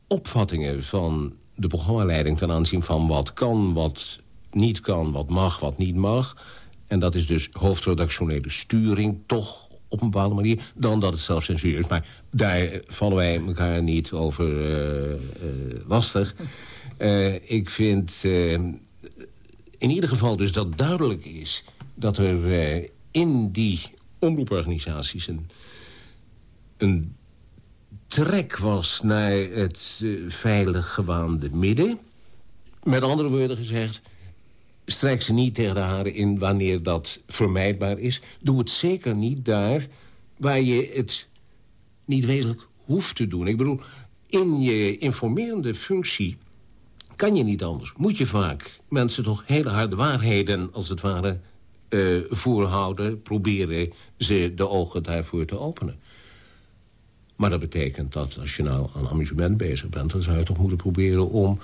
Speaker 7: opvattingen van de programmaleiding... ten aanzien van wat kan, wat niet kan, wat mag, wat niet mag. En dat is dus hoofdredactionele sturing, toch op een bepaalde manier... dan dat het zelf censuur is. Maar daar vallen wij elkaar niet over uh, lastig. Ik vind in ieder geval dus dat duidelijk is... dat er in die omroeporganisaties een, een trek was... naar het veilig gewaande midden. Met andere woorden gezegd strijk ze niet tegen de haren in wanneer dat vermijdbaar is. Doe het zeker niet daar waar je het niet wezenlijk hoeft te doen. Ik bedoel, in je informerende functie kan je niet anders. Moet je vaak mensen toch hele harde waarheden, als het ware, uh, voorhouden. Proberen ze de ogen daarvoor te openen. Maar dat betekent dat als je nou aan amusement bezig bent... dan zou je toch moeten proberen om...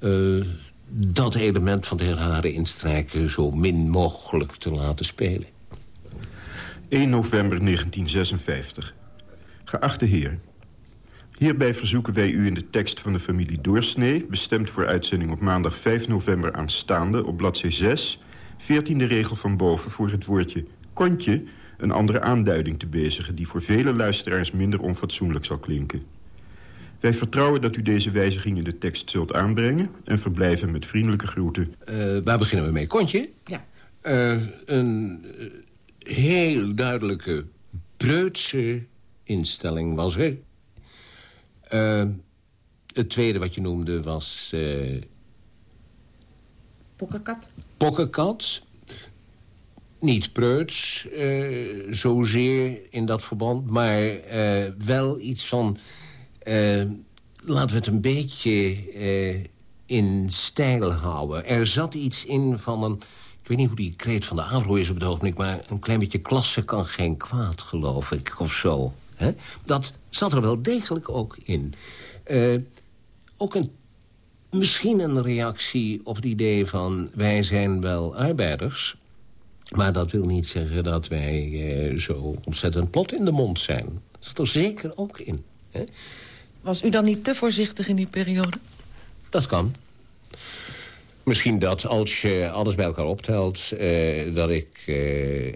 Speaker 7: Uh, dat element van de herharen instrijken zo min mogelijk te laten spelen.
Speaker 11: 1 november 1956. Geachte heer. Hierbij verzoeken wij u in de tekst van de familie Doorsnee... bestemd voor uitzending op maandag 5 november aanstaande... op bladzij 6, 14e regel van boven voor het woordje kontje... een andere aanduiding te bezigen... die voor vele luisteraars minder onfatsoenlijk zal klinken. Wij vertrouwen dat u deze wijziging in de tekst zult aanbrengen... en verblijven met vriendelijke groeten.
Speaker 7: Uh, waar beginnen we mee? Kontje?
Speaker 5: Ja.
Speaker 7: Uh, een heel duidelijke preutse instelling was er. Uh, het tweede wat je noemde was... Uh,
Speaker 5: Pokkenkat.
Speaker 7: Pokkenkat. Niet preuts, uh, zozeer in dat verband... maar wel iets van laten we het een beetje in stijl houden. Er zat iets in van een... Ik weet niet hoe die kreet van de Avro is op het ogenblik... maar een klein beetje klasse kan geen kwaad, geloof ik, of zo. Hè? Dat zat er wel degelijk ook in. Uh, ook een, misschien een reactie op het idee van... wij zijn wel arbeiders... maar dat wil niet zeggen dat wij zo ontzettend plot in de mond zijn. Dat is er zeker ook in. Hè?
Speaker 5: Was u dan niet te voorzichtig in die periode?
Speaker 7: Dat kan. Misschien dat als je alles bij elkaar optelt... Uh, dat ik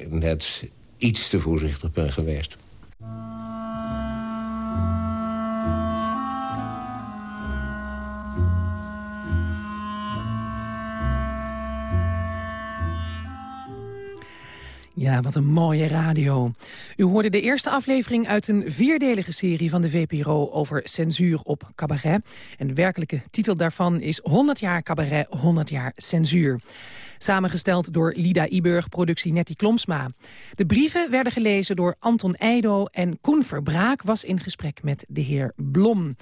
Speaker 7: net iets te voorzichtig ben geweest.
Speaker 3: Ja, wat een mooie radio. U hoorde de eerste aflevering uit een vierdelige serie van de VPRO over censuur op cabaret. En de werkelijke titel daarvan is 100 jaar cabaret, 100 jaar censuur. Samengesteld door Lida Iburg, productie Nettie Klomsma. De brieven werden gelezen door Anton Eido en Koen Verbraak was in gesprek met de heer Blom.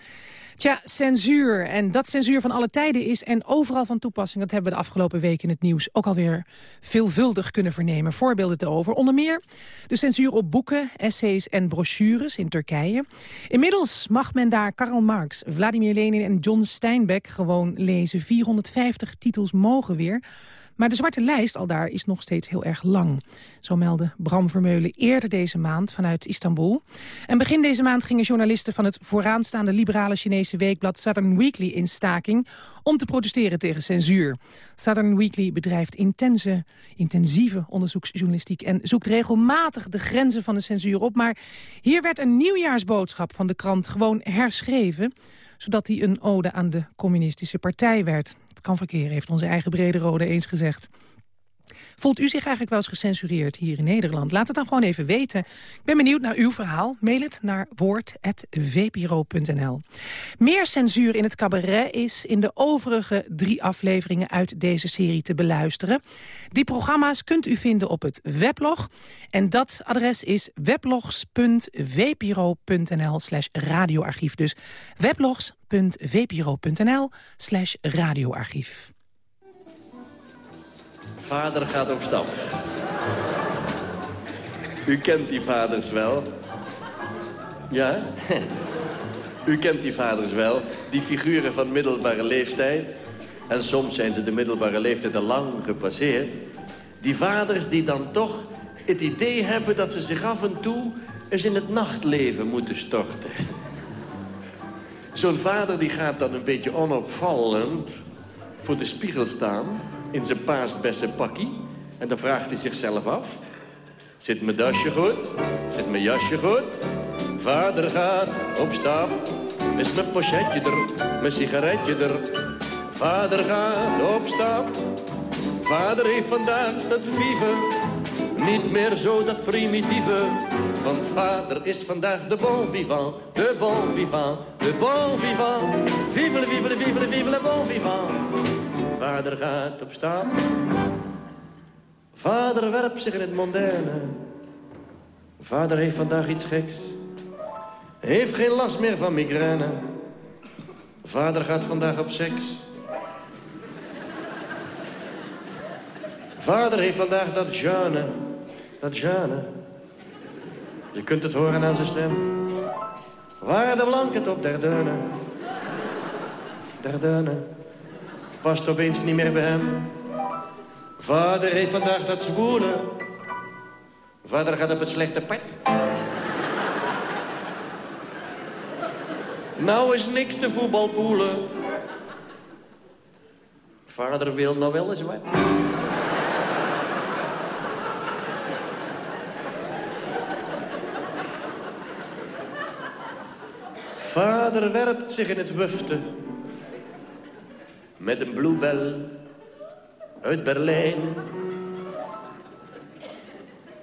Speaker 3: Tja, censuur. En dat censuur van alle tijden is en overal van toepassing. Dat hebben we de afgelopen weken in het nieuws ook alweer veelvuldig kunnen vernemen. Voorbeelden te over. Onder meer de censuur op boeken, essays en brochures in Turkije. Inmiddels mag men daar Karl Marx, Vladimir Lenin en John Steinbeck gewoon lezen. 450 titels mogen weer. Maar de zwarte lijst al daar is nog steeds heel erg lang. Zo meldde Bram Vermeulen eerder deze maand vanuit Istanbul. En begin deze maand gingen journalisten van het vooraanstaande liberale Chinese weekblad Southern Weekly in staking om te protesteren tegen censuur. Southern Weekly bedrijft intense, intensieve onderzoeksjournalistiek... en zoekt regelmatig de grenzen van de censuur op. Maar hier werd een nieuwjaarsboodschap van de krant gewoon herschreven zodat hij een ode aan de communistische partij werd. Kan verkeer, heeft onze eigen brede rode eens gezegd. Voelt u zich eigenlijk wel eens gecensureerd hier in Nederland? Laat het dan gewoon even weten. Ik ben benieuwd naar uw verhaal. Mail het naar woord.vpro.nl. Meer censuur in het cabaret is in de overige drie afleveringen uit deze serie te beluisteren. Die programma's kunt u vinden op het weblog. En dat adres is weblogs.vpro.nl slash radioarchief. Dus weblogs.vpro.nl slash radioarchief.
Speaker 14: Vader gaat op stap. U kent die vaders wel. Ja? U kent die vaders wel. Die figuren van middelbare leeftijd. En soms zijn ze de middelbare leeftijd al lang gepasseerd. Die vaders die dan toch het idee hebben dat ze zich af en toe eens in het nachtleven moeten storten. Zo'n vader die gaat dan een beetje onopvallend voor de spiegel staan... in zijn paasbesse pakkie. En dan vraagt hij zichzelf af... Zit mijn dasje goed? Zit mijn jasje goed? Vader gaat op stap. Is mijn pochetje er? Mijn sigaretje er? Vader gaat op stap. Vader heeft vandaag dat vive. Niet meer zo dat primitieve. Want vader is vandaag de bon vivant. De bon vivant. De bon vivant. Vive le, vive le, vive le, vive le bon vivant. Vader gaat op stap. Vader werpt zich in het mondaine. Vader heeft vandaag iets geks. Heeft geen last meer van migraine. Vader gaat vandaag op seks. Vader heeft vandaag dat Jeanne. Dat Jeanne. Je kunt het horen aan zijn stem. Waar de blanket op der deunen. Der deunen. Past opeens niet meer bij hem. Vader heeft vandaag dat zwoele. Vader gaat op het slechte pad. nou is niks te voetbalpoelen. Vader wil nou wel eens wat. Vader werpt zich in het wufte. Met een bloebel uit Berlijn.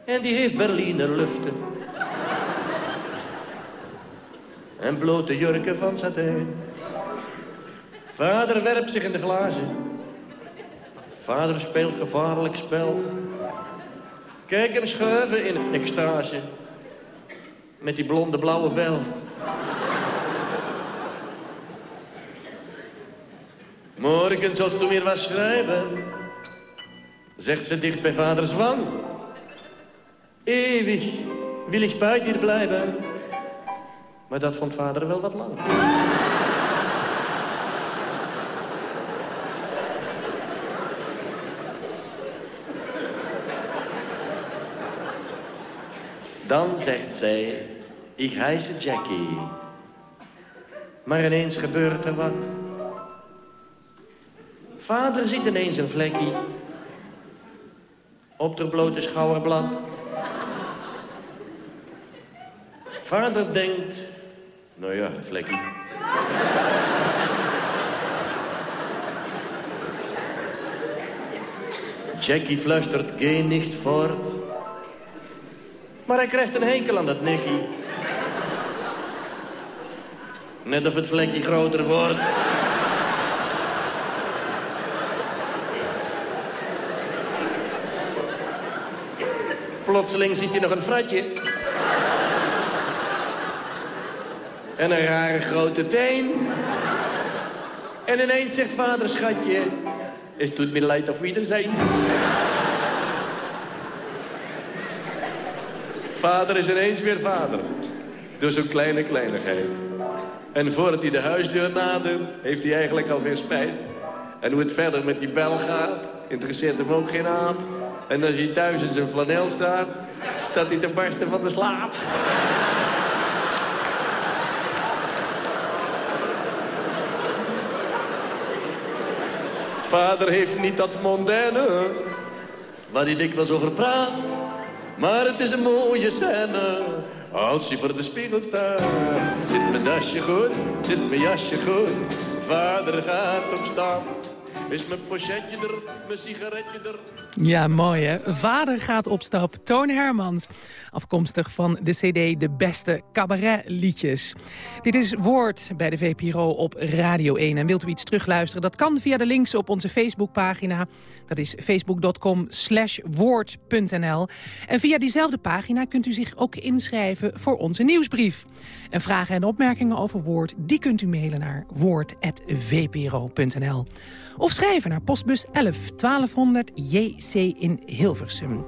Speaker 14: En die heeft Berliner luften. En blote jurken van satijn. Vader werpt zich in de glazen. Vader speelt gevaarlijk spel. Kijk hem schuiven in extase. Met die blonde blauwe bel. Morgen zoals toen weer was schrijven. Zegt ze dicht bij vaders wang. Eeuwig wil ik bij dir blijven. Maar dat vond vader wel wat lang. Dan zegt zij, ik heisse Jackie. Maar ineens gebeurt er wat. Vader ziet ineens een vlekkie. Op de blote schouderblad. Vader denkt, nou ja, vlekkie. Jackie fluistert, geen nicht voort. Maar hij krijgt een hekel aan dat nekkie. Net of het vlekje groter wordt. Plotseling ziet hij nog een fratje. En een rare grote teen. En ineens zegt vader, schatje... Het doet me leid of wie er zijn. vader is ineens weer vader. Door zo'n kleine kleinigheid. En voordat hij de huisdeur nadert, heeft hij eigenlijk alweer spijt. En hoe het verder met die bel gaat, interesseert hem ook geen aap. En als hij thuis in zijn flanel staat, staat hij te barsten van de slaap. Vader heeft niet dat mondaine, waar hij dikwijls over praat. Maar het is een mooie scène, als hij voor de spiegel staat. Zit mijn dasje goed, zit mijn jasje goed, vader gaat op stap. Is mijn pochetje er, mijn sigaretje er.
Speaker 3: Ja, mooi hè. Vader gaat op stap. Toon Hermans. Afkomstig van de cd De Beste Cabaretliedjes. Dit is Woord bij de VPRO op Radio 1. En wilt u iets terugluisteren? Dat kan via de links op onze Facebookpagina. Dat is facebook.com slash woord.nl. En via diezelfde pagina kunt u zich ook inschrijven voor onze nieuwsbrief. En vragen en opmerkingen over Woord... die kunt u mailen naar woord.vpro.nl. Of schrijven naar postbus 11 1200 JC in Hilversum.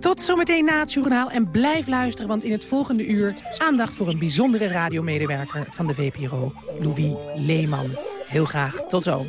Speaker 3: Tot zometeen na het journaal en blijf luisteren... want in het volgende uur aandacht voor een bijzondere radiomedewerker van de VPRO, Louis Leeman. Heel graag. Tot zo.